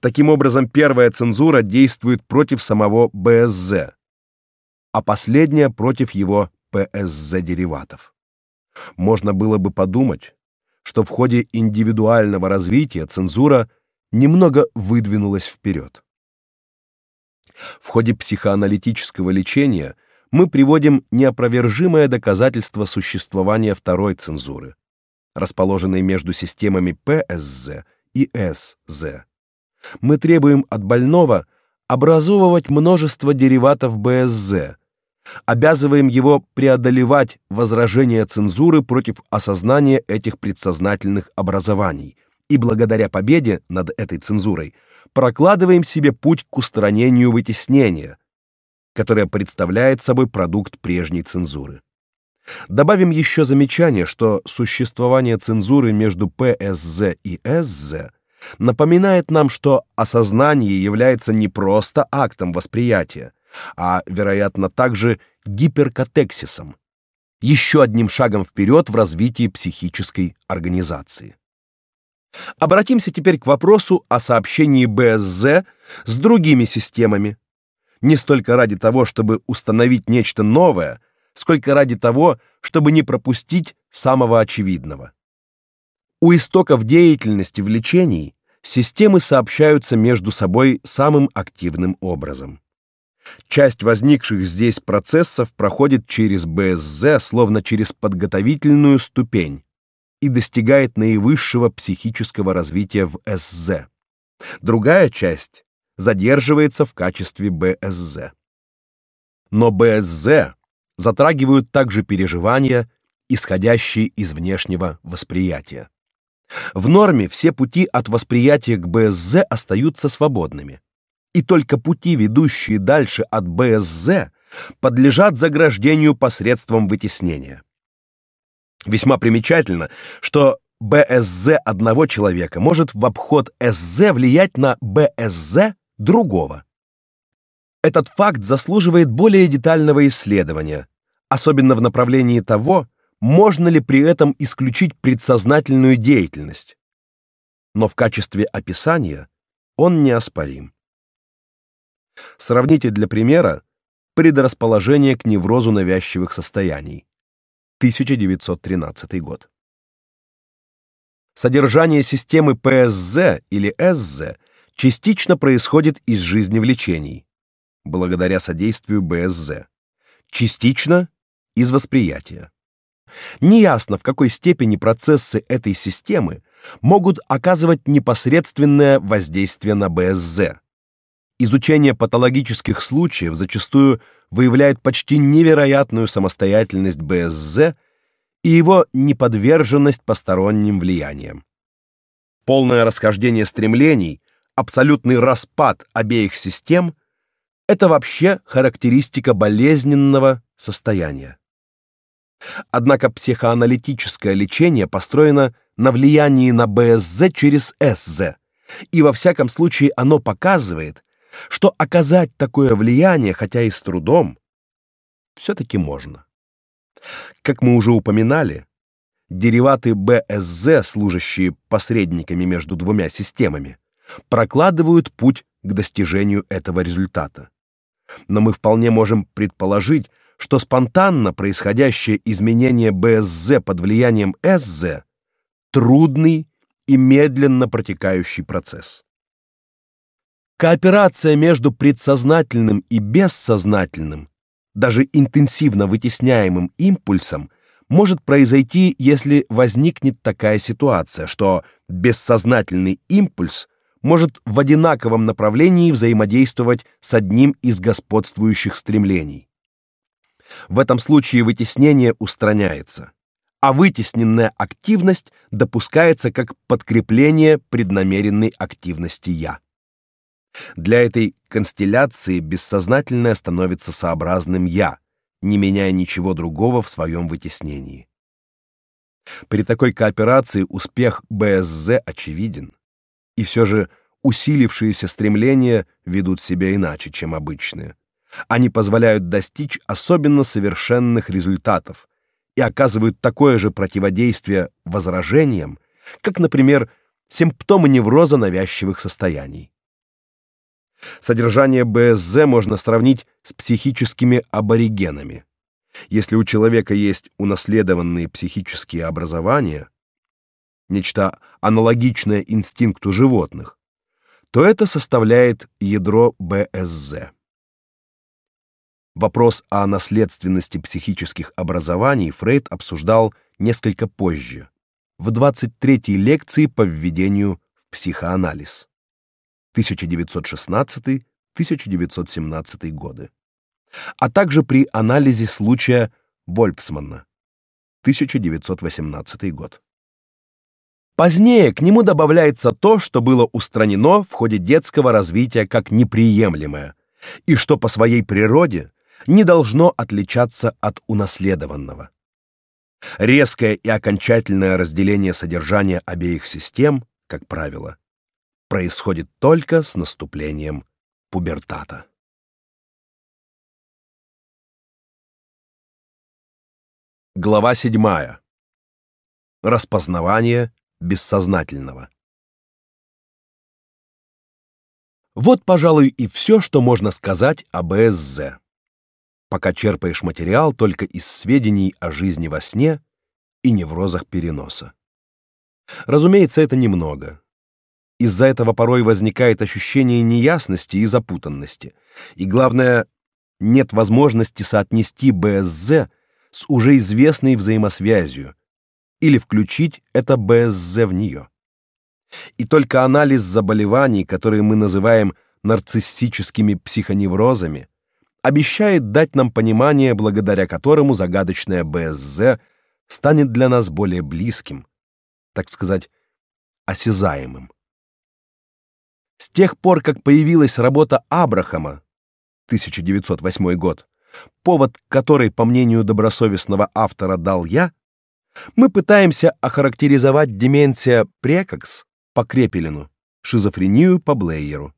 Таким образом, первая цензура действует против самого БСЗ, а последняя против его ПСЗ-дериватов. Можно было бы подумать, что в ходе индивидуального развития цензура немного выдвинулась вперед. В ходе психоаналитического лечения мы приводим неопровержимое доказательство существования второй цензуры, расположенной между системами ПСЗ и СЗ. Мы требуем от больного образовывать множество дериватов БСЗ, обязываем его преодолевать возражения цензуры против осознания этих предсознательных образований и благодаря победе над этой цензурой прокладываем себе путь к устранению вытеснения, которое представляет собой продукт прежней цензуры. Добавим еще замечание, что существование цензуры между ПСЗ и СЗ напоминает нам, что осознание является не просто актом восприятия, а, вероятно, также гиперкатексисом, еще одним шагом вперед в развитии психической организации. Обратимся теперь к вопросу о сообщении БСЗ с другими системами. Не столько ради того, чтобы установить нечто новое, сколько ради того, чтобы не пропустить самого очевидного. У истоков деятельности в лечении системы сообщаются между собой самым активным образом. Часть возникших здесь процессов проходит через БСЗ, словно через подготовительную ступень, и достигает наивысшего психического развития в СЗ. Другая часть задерживается в качестве БСЗ. Но БСЗ затрагивают также переживания, исходящие из внешнего восприятия. В норме все пути от восприятия к БСЗ остаются свободными и только пути, ведущие дальше от БСЗ, подлежат заграждению посредством вытеснения. Весьма примечательно, что БСЗ одного человека может в обход СЗ влиять на БСЗ другого. Этот факт заслуживает более детального исследования, особенно в направлении того, можно ли при этом исключить предсознательную деятельность. Но в качестве описания он неоспорим. Сравните для примера предрасположение к неврозу навязчивых состояний. 1913 год. Содержание системы ПСЗ или СЗ частично происходит из жизни влечений, благодаря содействию БСЗ, частично из восприятия. Неясно, в какой степени процессы этой системы могут оказывать непосредственное воздействие на БСЗ. Изучение патологических случаев зачастую выявляет почти невероятную самостоятельность БСЗ и его неподверженность посторонним влияниям. Полное расхождение стремлений абсолютный распад обеих систем это вообще характеристика болезненного состояния. Однако психоаналитическое лечение построено на влиянии на БСЗ через СЗ, и во всяком случае оно показывает, что оказать такое влияние, хотя и с трудом, все таки можно. Как мы уже упоминали, дериваты БСЗ, служащие посредниками между двумя системами, прокладывают путь к достижению этого результата. Но мы вполне можем предположить, что спонтанно происходящее изменение БСЗ под влиянием СЗ трудный и медленно протекающий процесс. Кооперация между предсознательным и бессознательным, даже интенсивно вытесняемым импульсом, может произойти, если возникнет такая ситуация, что бессознательный импульс может в одинаковом направлении взаимодействовать с одним из господствующих стремлений. В этом случае вытеснение устраняется, а вытесненная активность допускается как подкрепление преднамеренной активности я. Для этой констелляции бессознательное становится сообразным я, не меняя ничего другого в своем вытеснении. При такой кооперации успех БСЗ очевиден. И все же усилившиеся стремления ведут себя иначе, чем обычные. Они позволяют достичь особенно совершенных результатов и оказывают такое же противодействие возражениям, как, например, симптомы невроза навязчивых состояний. Содержание БСЗ можно сравнить с психическими аборигенами. Если у человека есть унаследованные психические образования, нечто аналогичное инстинкту животных, то это составляет ядро БСЗ. Вопрос о наследственности психических образований Фрейд обсуждал несколько позже, в 23-й лекции по введению в психоанализ. 1916-1917 годы, а также при анализе случая Вольфсманна 1918 год. Позднее к нему добавляется то, что было устранено в ходе детского развития как неприемлемое и что по своей природе не должно отличаться от унаследованного. Резкое и окончательное разделение содержания обеих систем, как правило, происходит только с наступлением пубертата. Глава 7. Распознавание бессознательного. Вот, пожалуй, и все, что можно сказать об ЭСЗ. Пока черпаешь материал только из сведений о жизни во сне и неврозах переноса. Разумеется, это немного. Из-за этого порой возникает ощущение неясности и запутанности. И главное, нет возможности соотнести БСЗ с уже известной взаимосвязью или включить это БСЗ в нее. И только анализ заболеваний, которые мы называем нарциссическими психоневрозами, обещает дать нам понимание, благодаря которому загадочное БСЗ станет для нас более близким, так сказать, осязаемым. С тех пор, как появилась работа Абрахама, 1908 год, повод которой, по мнению добросовестного автора, дал я, мы пытаемся охарактеризовать деменция прекокс по Крепелину, шизофрению по Блейеру,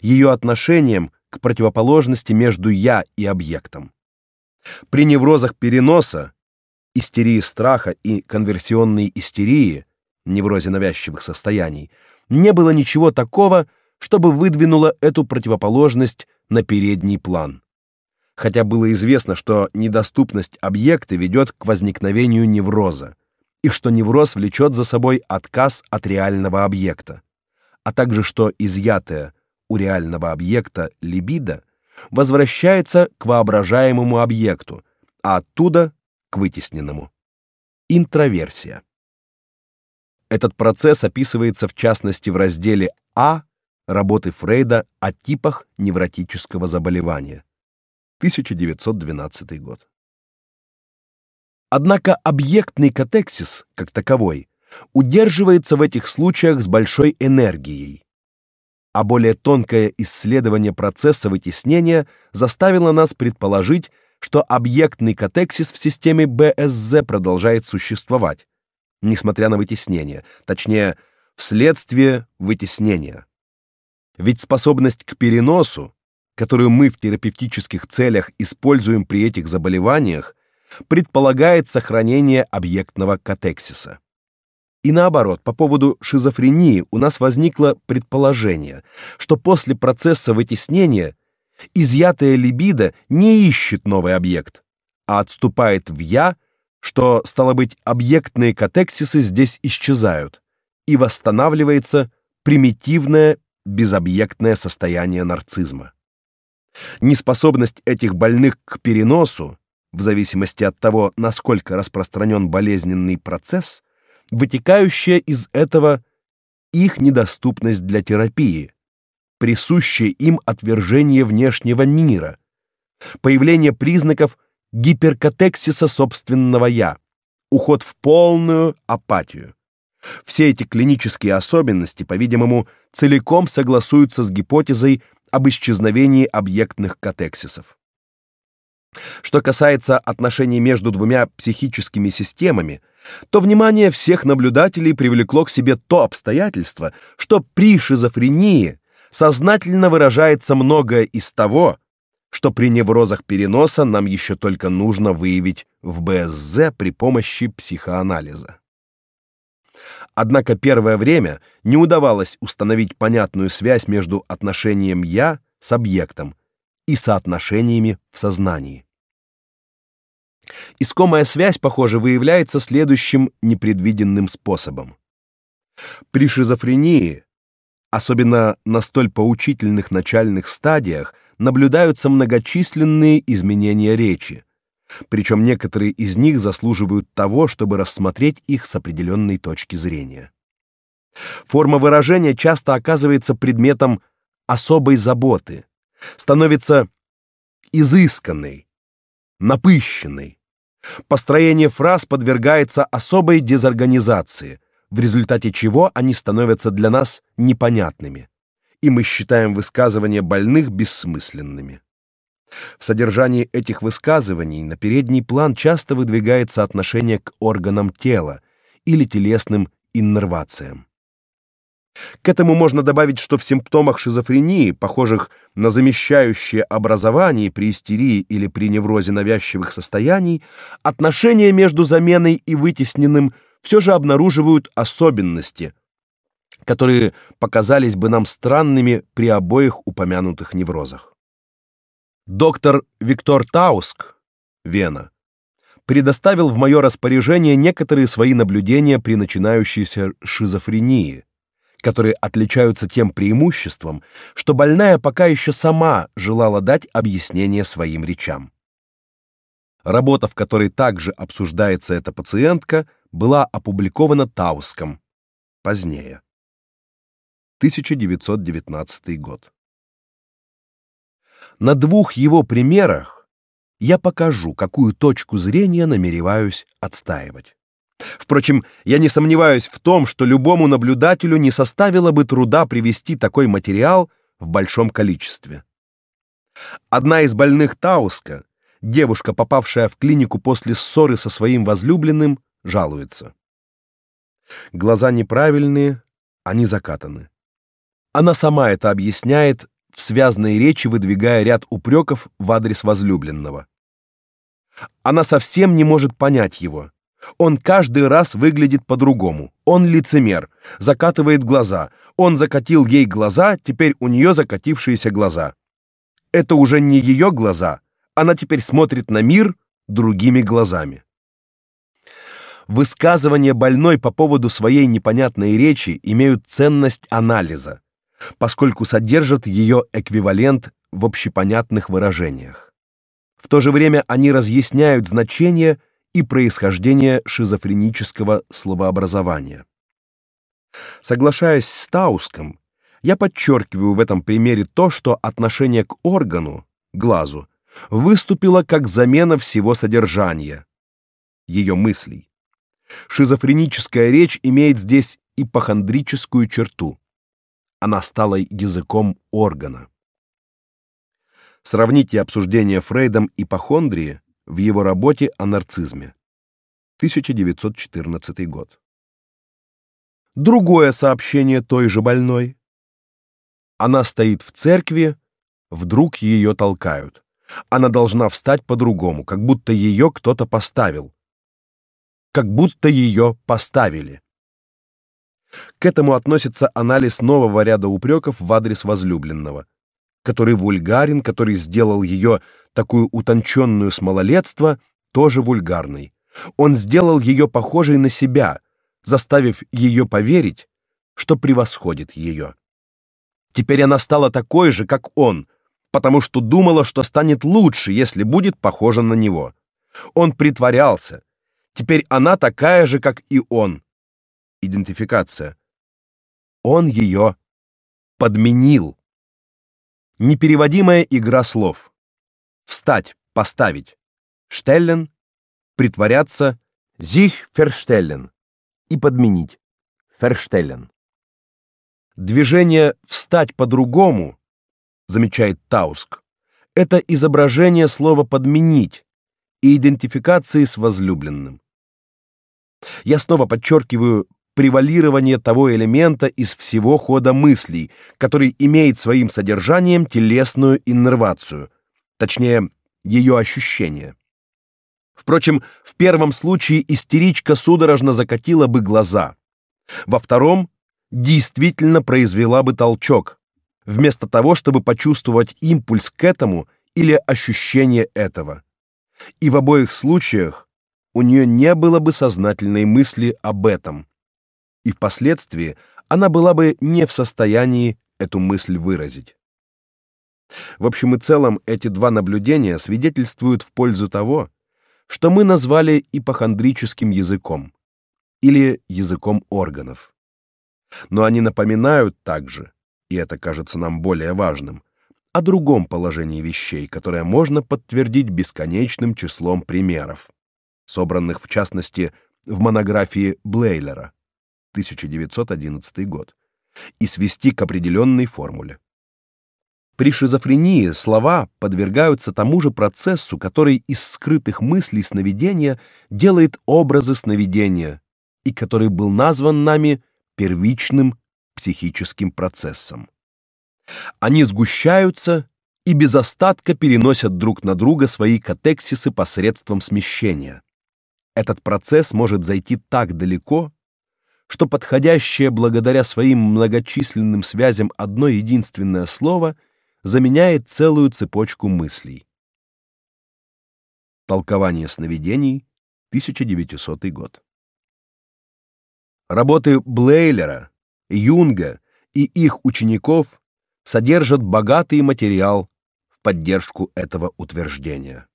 ее отношением к противоположности между я и объектом. При неврозах переноса, истерии страха и конверсионной истерии, неврозе навязчивых состояний, не было ничего такого, чтобы выдвинуло эту противоположность на передний план. Хотя было известно, что недоступность объекта ведет к возникновению невроза, и что невроз влечет за собой отказ от реального объекта, а также что изъятое у реального объекта либидо возвращается к воображаемому объекту, а оттуда к вытесненному. Интроверсия. Этот процесс описывается в частности в разделе А работы Фрейда о типах невротического заболевания. 1912 год. Однако объектный катексис, как таковой, удерживается в этих случаях с большой энергией. а более тонкое исследование процесса вытеснения заставило нас предположить, что объектный катексис в системе БСЗ продолжает существовать, несмотря на вытеснение, точнее, вследствие вытеснения. Ведь способность к переносу, которую мы в терапевтических целях используем при этих заболеваниях, предполагает сохранение объектного катексиса. И наоборот, по поводу шизофрении у нас возникло предположение, что после процесса вытеснения изъятая либидо не ищет новый объект, а отступает в я, что стало быть, объектные катексисы здесь исчезают, и восстанавливается примитивное безобъектное состояние нарцизма. Неспособность этих больных к переносу, в зависимости от того, насколько распространен болезненный процесс, вытекающая из этого их недоступность для терапии, присущее им отвержение внешнего мира, появление признаков гиперкатексиса собственного я, уход в полную апатию. Все эти клинические особенности, по-видимому, целиком согласуются с гипотезой об исчезновении объектных катексисов. Что касается отношений между двумя психическими системами, то внимание всех наблюдателей привлекло к себе то обстоятельство, что при шизофрении сознательно выражается многое из того, что при неврозах переноса нам еще только нужно выявить в БСЗ при помощи психоанализа. Однако первое время не удавалось установить понятную связь между отношением я с объектом и соотношениями в сознании. Искомая связь, похоже, выявляется следующим непредвиденным способом. При шизофрении, особенно на столь поучительных начальных стадиях, наблюдаются многочисленные изменения речи, причем некоторые из них заслуживают того, чтобы рассмотреть их с определенной точки зрения. Форма выражения часто оказывается предметом особой заботы, становится изысканной, напыщенной. Построение фраз подвергается особой дезорганизации, в результате чего они становятся для нас непонятными, и мы считаем высказывания больных бессмысленными. В содержании этих высказываний на передний план часто выдвигается отношение к органам тела или телесным иннервациям. К этому можно добавить, что в симптомах шизофрении, похожих на замещающее образование при истерии или при неврозе навязчивых состояний, отношения между заменой и вытесненным все же обнаруживают особенности, которые показались бы нам странными при обоих упомянутых неврозах. Доктор Виктор Тауск, Вена, предоставил в мое распоряжение некоторые свои наблюдения при начинающейся шизофрении, которые отличаются тем преимуществом, что больная пока еще сама желала дать объяснение своим речам. Работа, в которой также обсуждается эта пациентка, была опубликована Тауском позднее. 1919 год. На двух его примерах я покажу, какую точку зрения намереваюсь отстаивать. Впрочем, я не сомневаюсь в том, что любому наблюдателю не составило бы труда привести такой материал в большом количестве. Одна из больных Тауска, девушка, попавшая в клинику после ссоры со своим возлюбленным, жалуется. Глаза неправильные, они закатаны. Она сама это объясняет в связной речи выдвигая ряд упреков в адрес возлюбленного. Она совсем не может понять его. Он каждый раз выглядит по-другому. Он лицемер, закатывает глаза. Он закатил ей глаза, теперь у нее закатившиеся глаза. Это уже не ее глаза. Она теперь смотрит на мир другими глазами. Высказывания больной по поводу своей непонятной речи имеют ценность анализа поскольку содержат ее эквивалент в общепонятных выражениях. В то же время они разъясняют значение и происхождение шизофренического словообразования. Соглашаясь с Тауском, я подчеркиваю в этом примере то, что отношение к органу, глазу, выступило как замена всего содержания ее мыслей. Шизофреническая речь имеет здесь ипохондрическую черту. Она стала языком органа. Сравните обсуждение Фрейдом ипохондрии в его работе о нарцизме. 1914 год. Другое сообщение той же больной. Она стоит в церкви, вдруг ее толкают. Она должна встать по-другому, как будто ее кто-то поставил. Как будто ее поставили. К этому относится анализ нового ряда упреков в адрес возлюбленного, который вульгарен, который сделал ее такую утонченную с малолетства, тоже вульгарной. Он сделал ее похожей на себя, заставив ее поверить, что превосходит ее. Теперь она стала такой же, как он, потому что думала, что станет лучше, если будет похожа на него. Он притворялся. Теперь она такая же, как и он. Идентификация. Он ее подменил. Непереводимая игра слов. Встать, поставить. Штеллен, притворяться, sich verstellen и подменить. Verstellen. Движение встать по-другому, замечает Тауск. Это изображение слова подменить и идентификации с возлюбленным. Я снова подчеркиваю превалирование того элемента из всего хода мыслей, который имеет своим содержанием телесную иннервацию, точнее, ее ощущение. Впрочем, в первом случае истеричка судорожно закатила бы глаза. Во втором действительно произвела бы толчок, вместо того, чтобы почувствовать импульс к этому или ощущение этого. И в обоих случаях у нее не было бы сознательной мысли об этом и впоследствии она была бы не в состоянии эту мысль выразить. В общем и целом эти два наблюдения свидетельствуют в пользу того, что мы назвали ипохондрическим языком или языком органов. Но они напоминают также, и это кажется нам более важным, о другом положении вещей, которое можно подтвердить бесконечным числом примеров, собранных в частности в монографии Блейлера 1911 год, и свести к определенной формуле. При шизофрении слова подвергаются тому же процессу, который из скрытых мыслей сновидения делает образы сновидения и который был назван нами первичным психическим процессом. Они сгущаются и без остатка переносят друг на друга свои катексисы посредством смещения. Этот процесс может зайти так далеко, что подходящее благодаря своим многочисленным связям одно единственное слово заменяет целую цепочку мыслей. Толкование сновидений, 1900 год. Работы Блейлера, Юнга и их учеников содержат богатый материал в поддержку этого утверждения.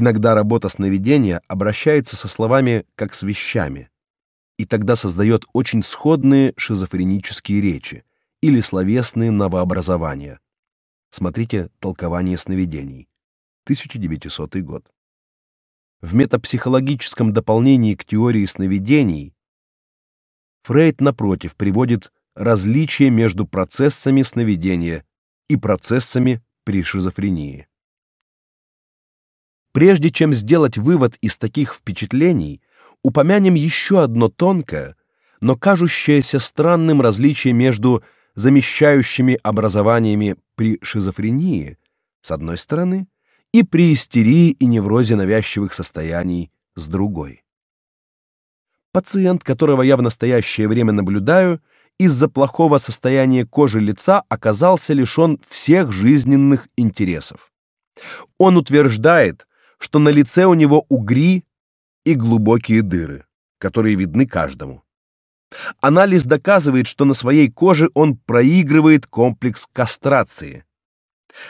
Иногда работа сновидения обращается со словами как с вещами, и тогда создает очень сходные шизофренические речи или словесные новообразования. Смотрите Толкование сновидений. 1900 год. В метапсихологическом дополнении к теории сновидений Фрейд напротив приводит различие между процессами сновидения и процессами при шизофрении. Прежде чем сделать вывод из таких впечатлений, упомянем еще одно тонкое, но кажущееся странным различие между замещающими образованиями при шизофрении с одной стороны и при истерии и неврозе навязчивых состояний с другой. Пациент, которого я в настоящее время наблюдаю, из-за плохого состояния кожи лица оказался лишен всех жизненных интересов. Он утверждает, что на лице у него угри и глубокие дыры, которые видны каждому. Анализ доказывает, что на своей коже он проигрывает комплекс кастрации.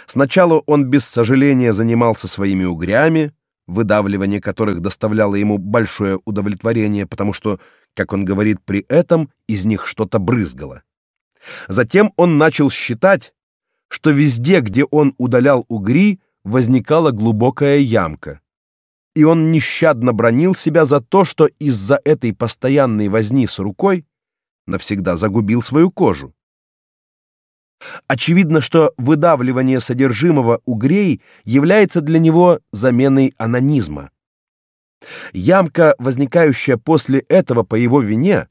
Сначала он без сожаления занимался своими угрями, выдавливание которых доставляло ему большое удовлетворение, потому что, как он говорит, при этом из них что-то брызгало. Затем он начал считать, что везде, где он удалял угри, возникала глубокая ямка. И он нещадно бронил себя за то, что из-за этой постоянной возни с рукой навсегда загубил свою кожу. Очевидно, что выдавливание содержимого угрей является для него заменой анонизма. Ямка, возникающая после этого по его вине,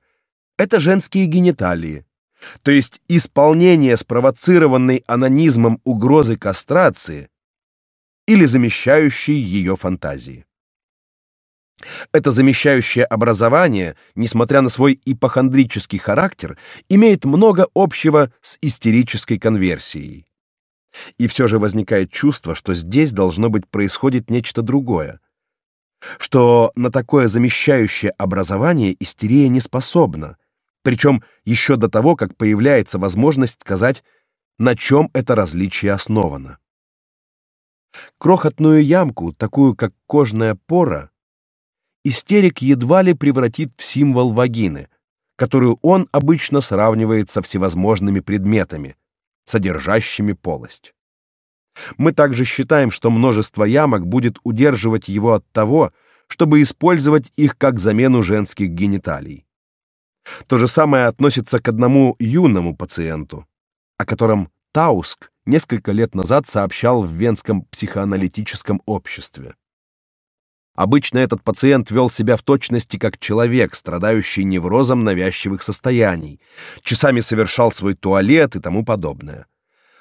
это женские гениталии, то есть исполнение спровоцированной анонизмом угрозы кастрации или замещающей ее фантазии. Это замещающее образование, несмотря на свой ипохондрический характер, имеет много общего с истерической конверсией. И все же возникает чувство, что здесь должно быть происходит нечто другое. Что на такое замещающее образование истерия не способна, причем еще до того, как появляется возможность сказать, на чем это различие основано. Крохотную ямку, такую как кожная пора, истерик едва ли превратит в символ вагины, которую он обычно сравнивает со всевозможными предметами, содержащими полость. Мы также считаем, что множество ямок будет удерживать его от того, чтобы использовать их как замену женских гениталий. То же самое относится к одному юному пациенту, о котором Тауск несколько лет назад сообщал в Венском психоаналитическом обществе. Обычно этот пациент вел себя в точности как человек, страдающий неврозом навязчивых состояний, часами совершал свой туалет и тому подобное.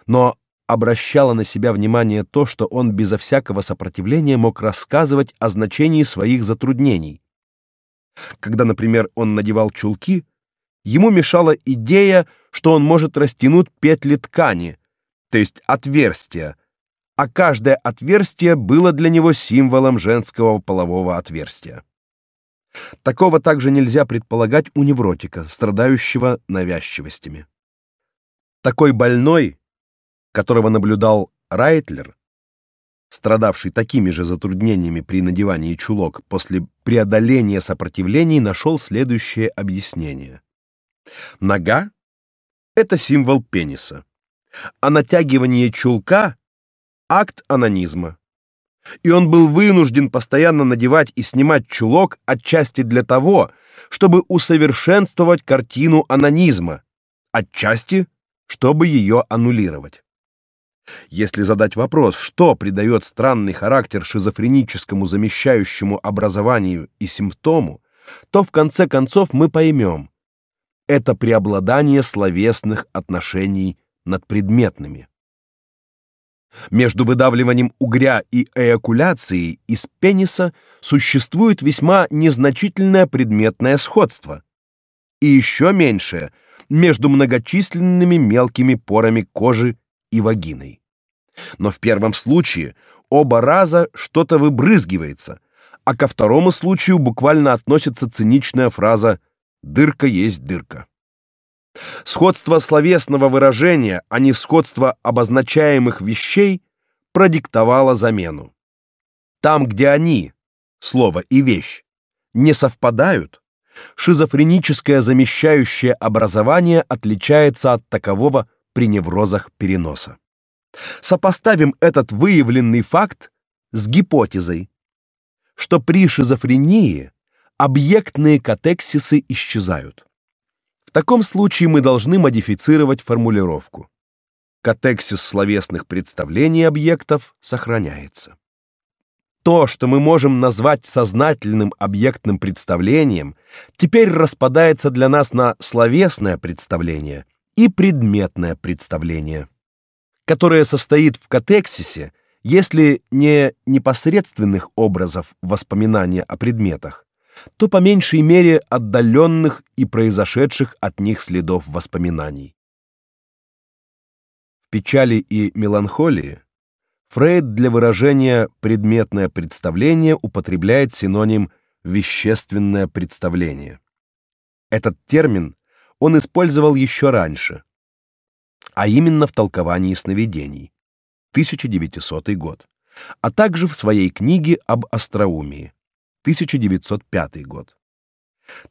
Но обращало на себя внимание то, что он безо всякого сопротивления мог рассказывать о значении своих затруднений. Когда, например, он надевал чулки, ему мешала идея, что он может растянуть петли ткани, то есть отверстия, а каждое отверстие было для него символом женского полового отверстия. Такого также нельзя предполагать у невротика, страдающего навязчивостями. Такой больной, которого наблюдал Райтлер, страдавший такими же затруднениями при надевании чулок, после преодоления сопротивлений нашел следующее объяснение. Нога это символ пениса, а натягивание чулка акт анонизма. И он был вынужден постоянно надевать и снимать чулок отчасти для того, чтобы усовершенствовать картину анонизма, отчасти, чтобы ее аннулировать. Если задать вопрос, что придает странный характер шизофреническому замещающему образованию и симптому, то в конце концов мы поймем, это преобладание словесных отношений над предметными. Между выдавливанием угря и эякуляцией из пениса существует весьма незначительное предметное сходство. И еще меньшее между многочисленными мелкими порами кожи и вагиной. Но в первом случае оба раза что-то выбрызгивается, а ко второму случаю буквально относится циничная фраза «дырка есть дырка». Сходство словесного выражения, а не сходство обозначаемых вещей, продиктовало замену. Там, где они, слово и вещь, не совпадают, шизофреническое замещающее образование отличается от такового при неврозах переноса. Сопоставим этот выявленный факт с гипотезой, что при шизофрении объектные катексисы исчезают таком случае мы должны модифицировать формулировку. Катексис словесных представлений объектов сохраняется. То, что мы можем назвать сознательным объектным представлением, теперь распадается для нас на словесное представление и предметное представление, которое состоит в катексисе, если не непосредственных образов воспоминания о предметах, то по меньшей мере отдаленных и произошедших от них следов воспоминаний. В печали и меланхолии Фрейд для выражения предметное представление употребляет синоним вещественное представление. Этот термин он использовал еще раньше, а именно в толковании сновидений. 1900 год, а также в своей книге об остроумии. 1905 год.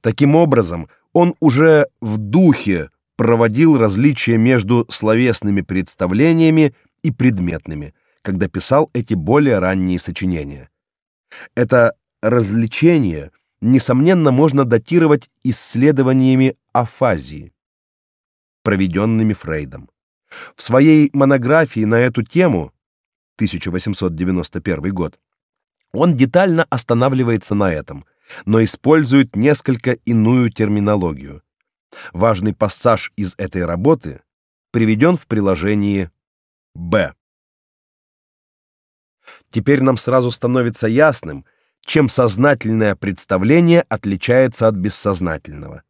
Таким образом, он уже в духе проводил различия между словесными представлениями и предметными, когда писал эти более ранние сочинения. Это различение несомненно можно датировать исследованиями афазии, проведенными Фрейдом. В своей монографии на эту тему 1891 год он детально останавливается на этом, но использует несколько иную терминологию. Важный пассаж из этой работы приведен в приложении Б. Теперь нам сразу становится ясным, чем сознательное представление отличается от бессознательного.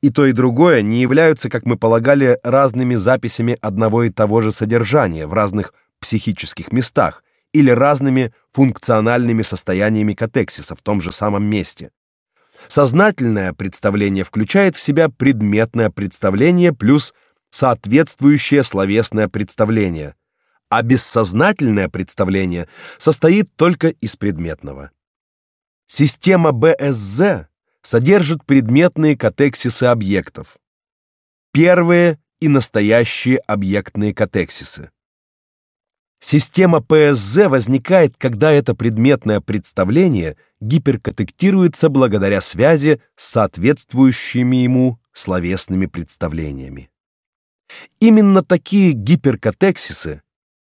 И то, и другое не являются, как мы полагали, разными записями одного и того же содержания в разных психических местах или разными функциональными состояниями катексиса в том же самом месте. Сознательное представление включает в себя предметное представление плюс соответствующее словесное представление, а бессознательное представление состоит только из предметного. Система БСЗ содержит предметные катексисы объектов. Первые и настоящие объектные катексисы. Система ПСЗ возникает, когда это предметное представление гиперкатектируется благодаря связи с соответствующими ему словесными представлениями. Именно такие гиперкатексисы,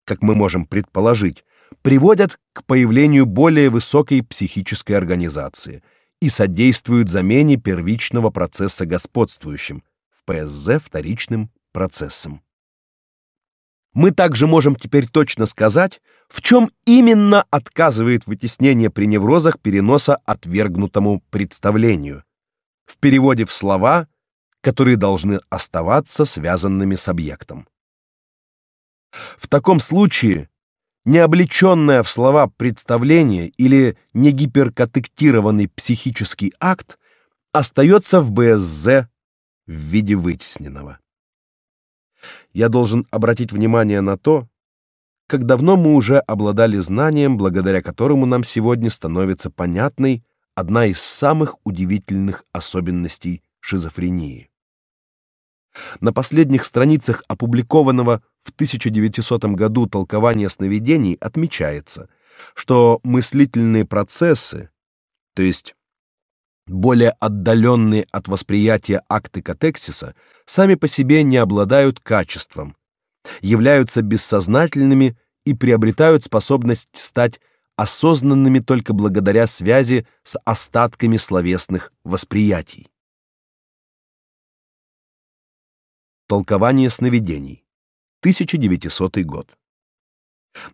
как мы можем предположить, приводят к появлению более высокой психической организации и содействуют замене первичного процесса господствующим, в ПСЗ вторичным процессом. Мы также можем теперь точно сказать, в чем именно отказывает вытеснение при неврозах переноса отвергнутому представлению. В переводе в слова, которые должны оставаться связанными с объектом. В таком случае не облеченное в слова представление или не гиперкатектированный психический акт остается в БСЗ в виде вытесненного. Я должен обратить внимание на то, как давно мы уже обладали знанием, благодаря которому нам сегодня становится понятной одна из самых удивительных особенностей шизофрении. На последних страницах опубликованного в 1900 году толкования сновидений отмечается, что мыслительные процессы, то есть более отдаленные от восприятия акты катексиса, сами по себе не обладают качеством, являются бессознательными и приобретают способность стать осознанными только благодаря связи с остатками словесных восприятий. Толкование сновидений. 1900 год.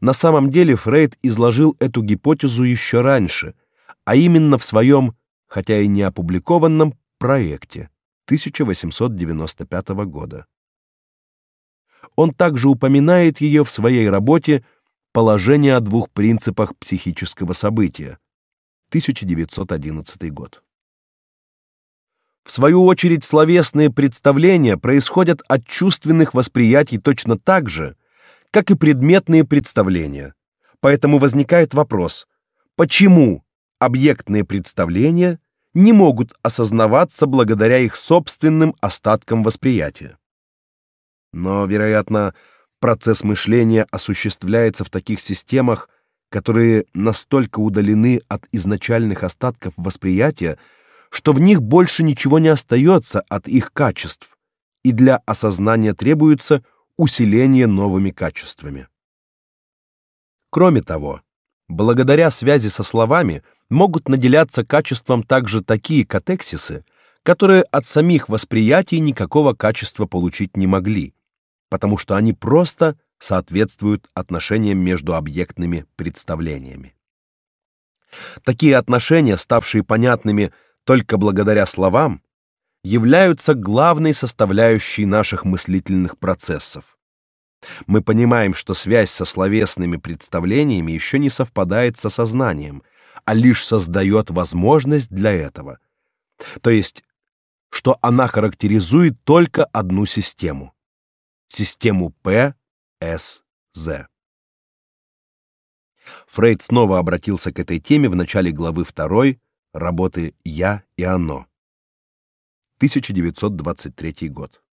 На самом деле Фрейд изложил эту гипотезу еще раньше, а именно в своем, хотя и не опубликованном, проекте 1895 года. Он также упоминает ее в своей работе Положение о двух принципах психического события 1911 год. В свою очередь, словесные представления происходят от чувственных восприятий точно так же, как и предметные представления. Поэтому возникает вопрос: почему объектные представления не могут осознаваться благодаря их собственным остаткам восприятия? Но, вероятно, процесс мышления осуществляется в таких системах, которые настолько удалены от изначальных остатков восприятия, что в них больше ничего не остается от их качеств, и для осознания требуется усиление новыми качествами. Кроме того, благодаря связи со словами могут наделяться качеством также такие катексисы, которые от самих восприятий никакого качества получить не могли, потому что они просто соответствуют отношениям между объектными представлениями. Такие отношения, ставшие понятными только благодаря словам, являются главной составляющей наших мыслительных процессов. Мы понимаем, что связь со словесными представлениями еще не совпадает со сознанием, а лишь создает возможность для этого. То есть, что она характеризует только одну систему систему П, С, З. Фрейд снова обратился к этой теме в начале главы 2 Работы «Я и оно». 1923 год.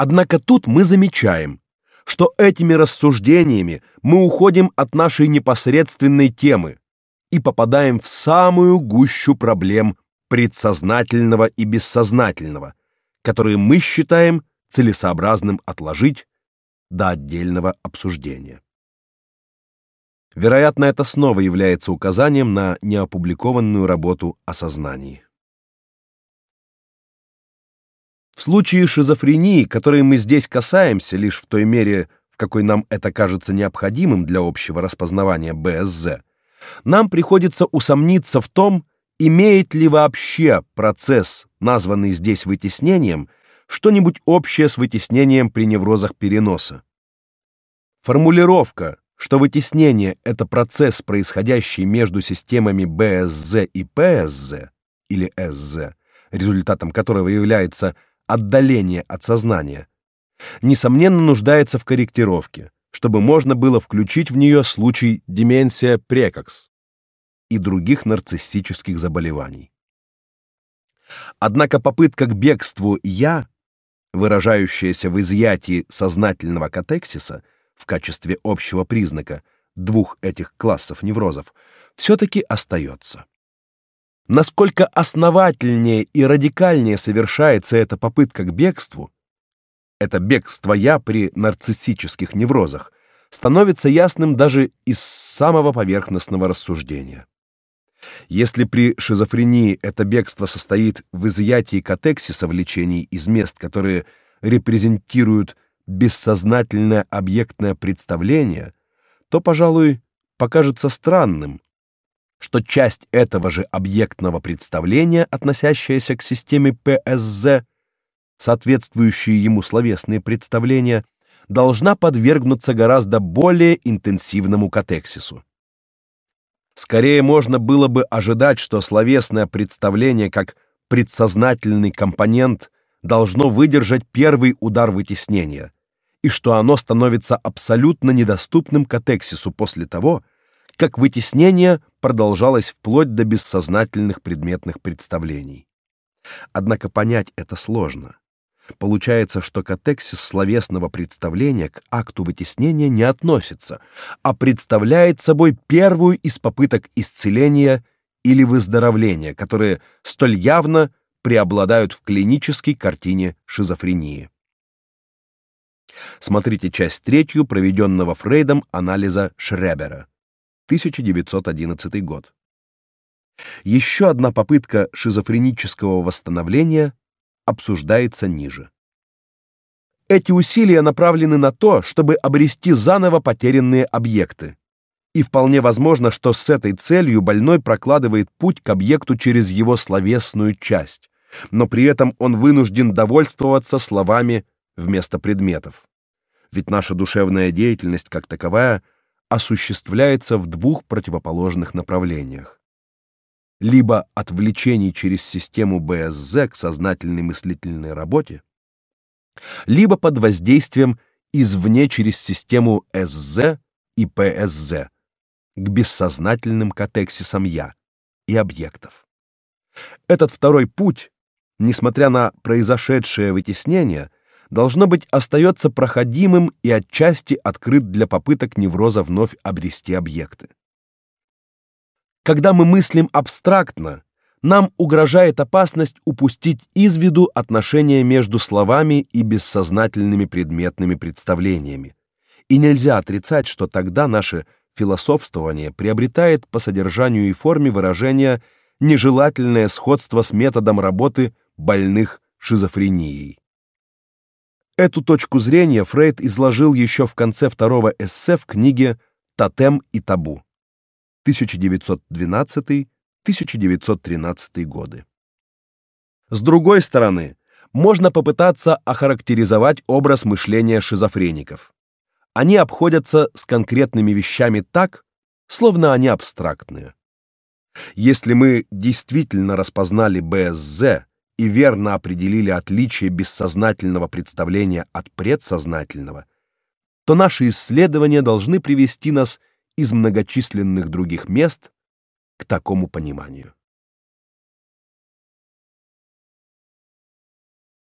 Однако тут мы замечаем, что этими рассуждениями мы уходим от нашей непосредственной темы и попадаем в самую гущу проблем предсознательного и бессознательного, которые мы считаем целесообразным отложить до отдельного обсуждения. Вероятно, это снова является указанием на неопубликованную работу о сознании. В случае шизофрении, которой мы здесь касаемся лишь в той мере, в какой нам это кажется необходимым для общего распознавания БСЗ, нам приходится усомниться в том, имеет ли вообще процесс, названный здесь вытеснением, что-нибудь общее с вытеснением при неврозах переноса. Формулировка, что вытеснение это процесс, происходящий между системами БСЗ и ПСЗ или СЗ, результатом которого является отдаление от сознания, несомненно нуждается в корректировке, чтобы можно было включить в нее случай деменция прекокс и других нарциссических заболеваний. Однако попытка к бегству я, выражающаяся в изъятии сознательного катексиса в качестве общего признака двух этих классов неврозов, все таки остается. Насколько основательнее и радикальнее совершается эта попытка к бегству, это бегство я при нарциссических неврозах, становится ясным даже из самого поверхностного рассуждения. Если при шизофрении это бегство состоит в изъятии катексиса влечений из мест, которые репрезентируют бессознательное объектное представление, то, пожалуй, покажется странным, что часть этого же объектного представления, относящаяся к системе ПСЗ, соответствующие ему словесные представления, должна подвергнуться гораздо более интенсивному катексису. Скорее можно было бы ожидать, что словесное представление как предсознательный компонент должно выдержать первый удар вытеснения, и что оно становится абсолютно недоступным катексису после того, как вытеснение продолжалось вплоть до бессознательных предметных представлений. Однако понять это сложно. Получается, что катексис словесного представления к акту вытеснения не относится, а представляет собой первую из попыток исцеления или выздоровления, которые столь явно преобладают в клинической картине шизофрении. Смотрите часть третью проведенного Фрейдом анализа Шребера, 1911 год. Еще одна попытка шизофренического восстановления обсуждается ниже. Эти усилия направлены на то, чтобы обрести заново потерянные объекты. И вполне возможно, что с этой целью больной прокладывает путь к объекту через его словесную часть, но при этом он вынужден довольствоваться словами вместо предметов. Ведь наша душевная деятельность как таковая осуществляется в двух противоположных направлениях либо отвлечений через систему БСЗ к сознательной мыслительной работе, либо под воздействием извне через систему СЗ и ПСЗ к бессознательным катексисам я и объектов. Этот второй путь, несмотря на произошедшее вытеснение, должно быть остается проходимым и отчасти открыт для попыток невроза вновь обрести объекты. Когда мы мыслим абстрактно, нам угрожает опасность упустить из виду отношения между словами и бессознательными предметными представлениями. И нельзя отрицать, что тогда наше философствование приобретает по содержанию и форме выражения нежелательное сходство с методом работы больных шизофренией. Эту точку зрения Фрейд изложил еще в конце второго эссе в книге Тотем и табу. 1912-1913 годы. С другой стороны, можно попытаться охарактеризовать образ мышления шизофреников. Они обходятся с конкретными вещами так, словно они абстрактные. Если мы действительно распознали БСЗ и верно определили отличие бессознательного представления от предсознательного, то наши исследования должны привести нас из многочисленных других мест к такому пониманию.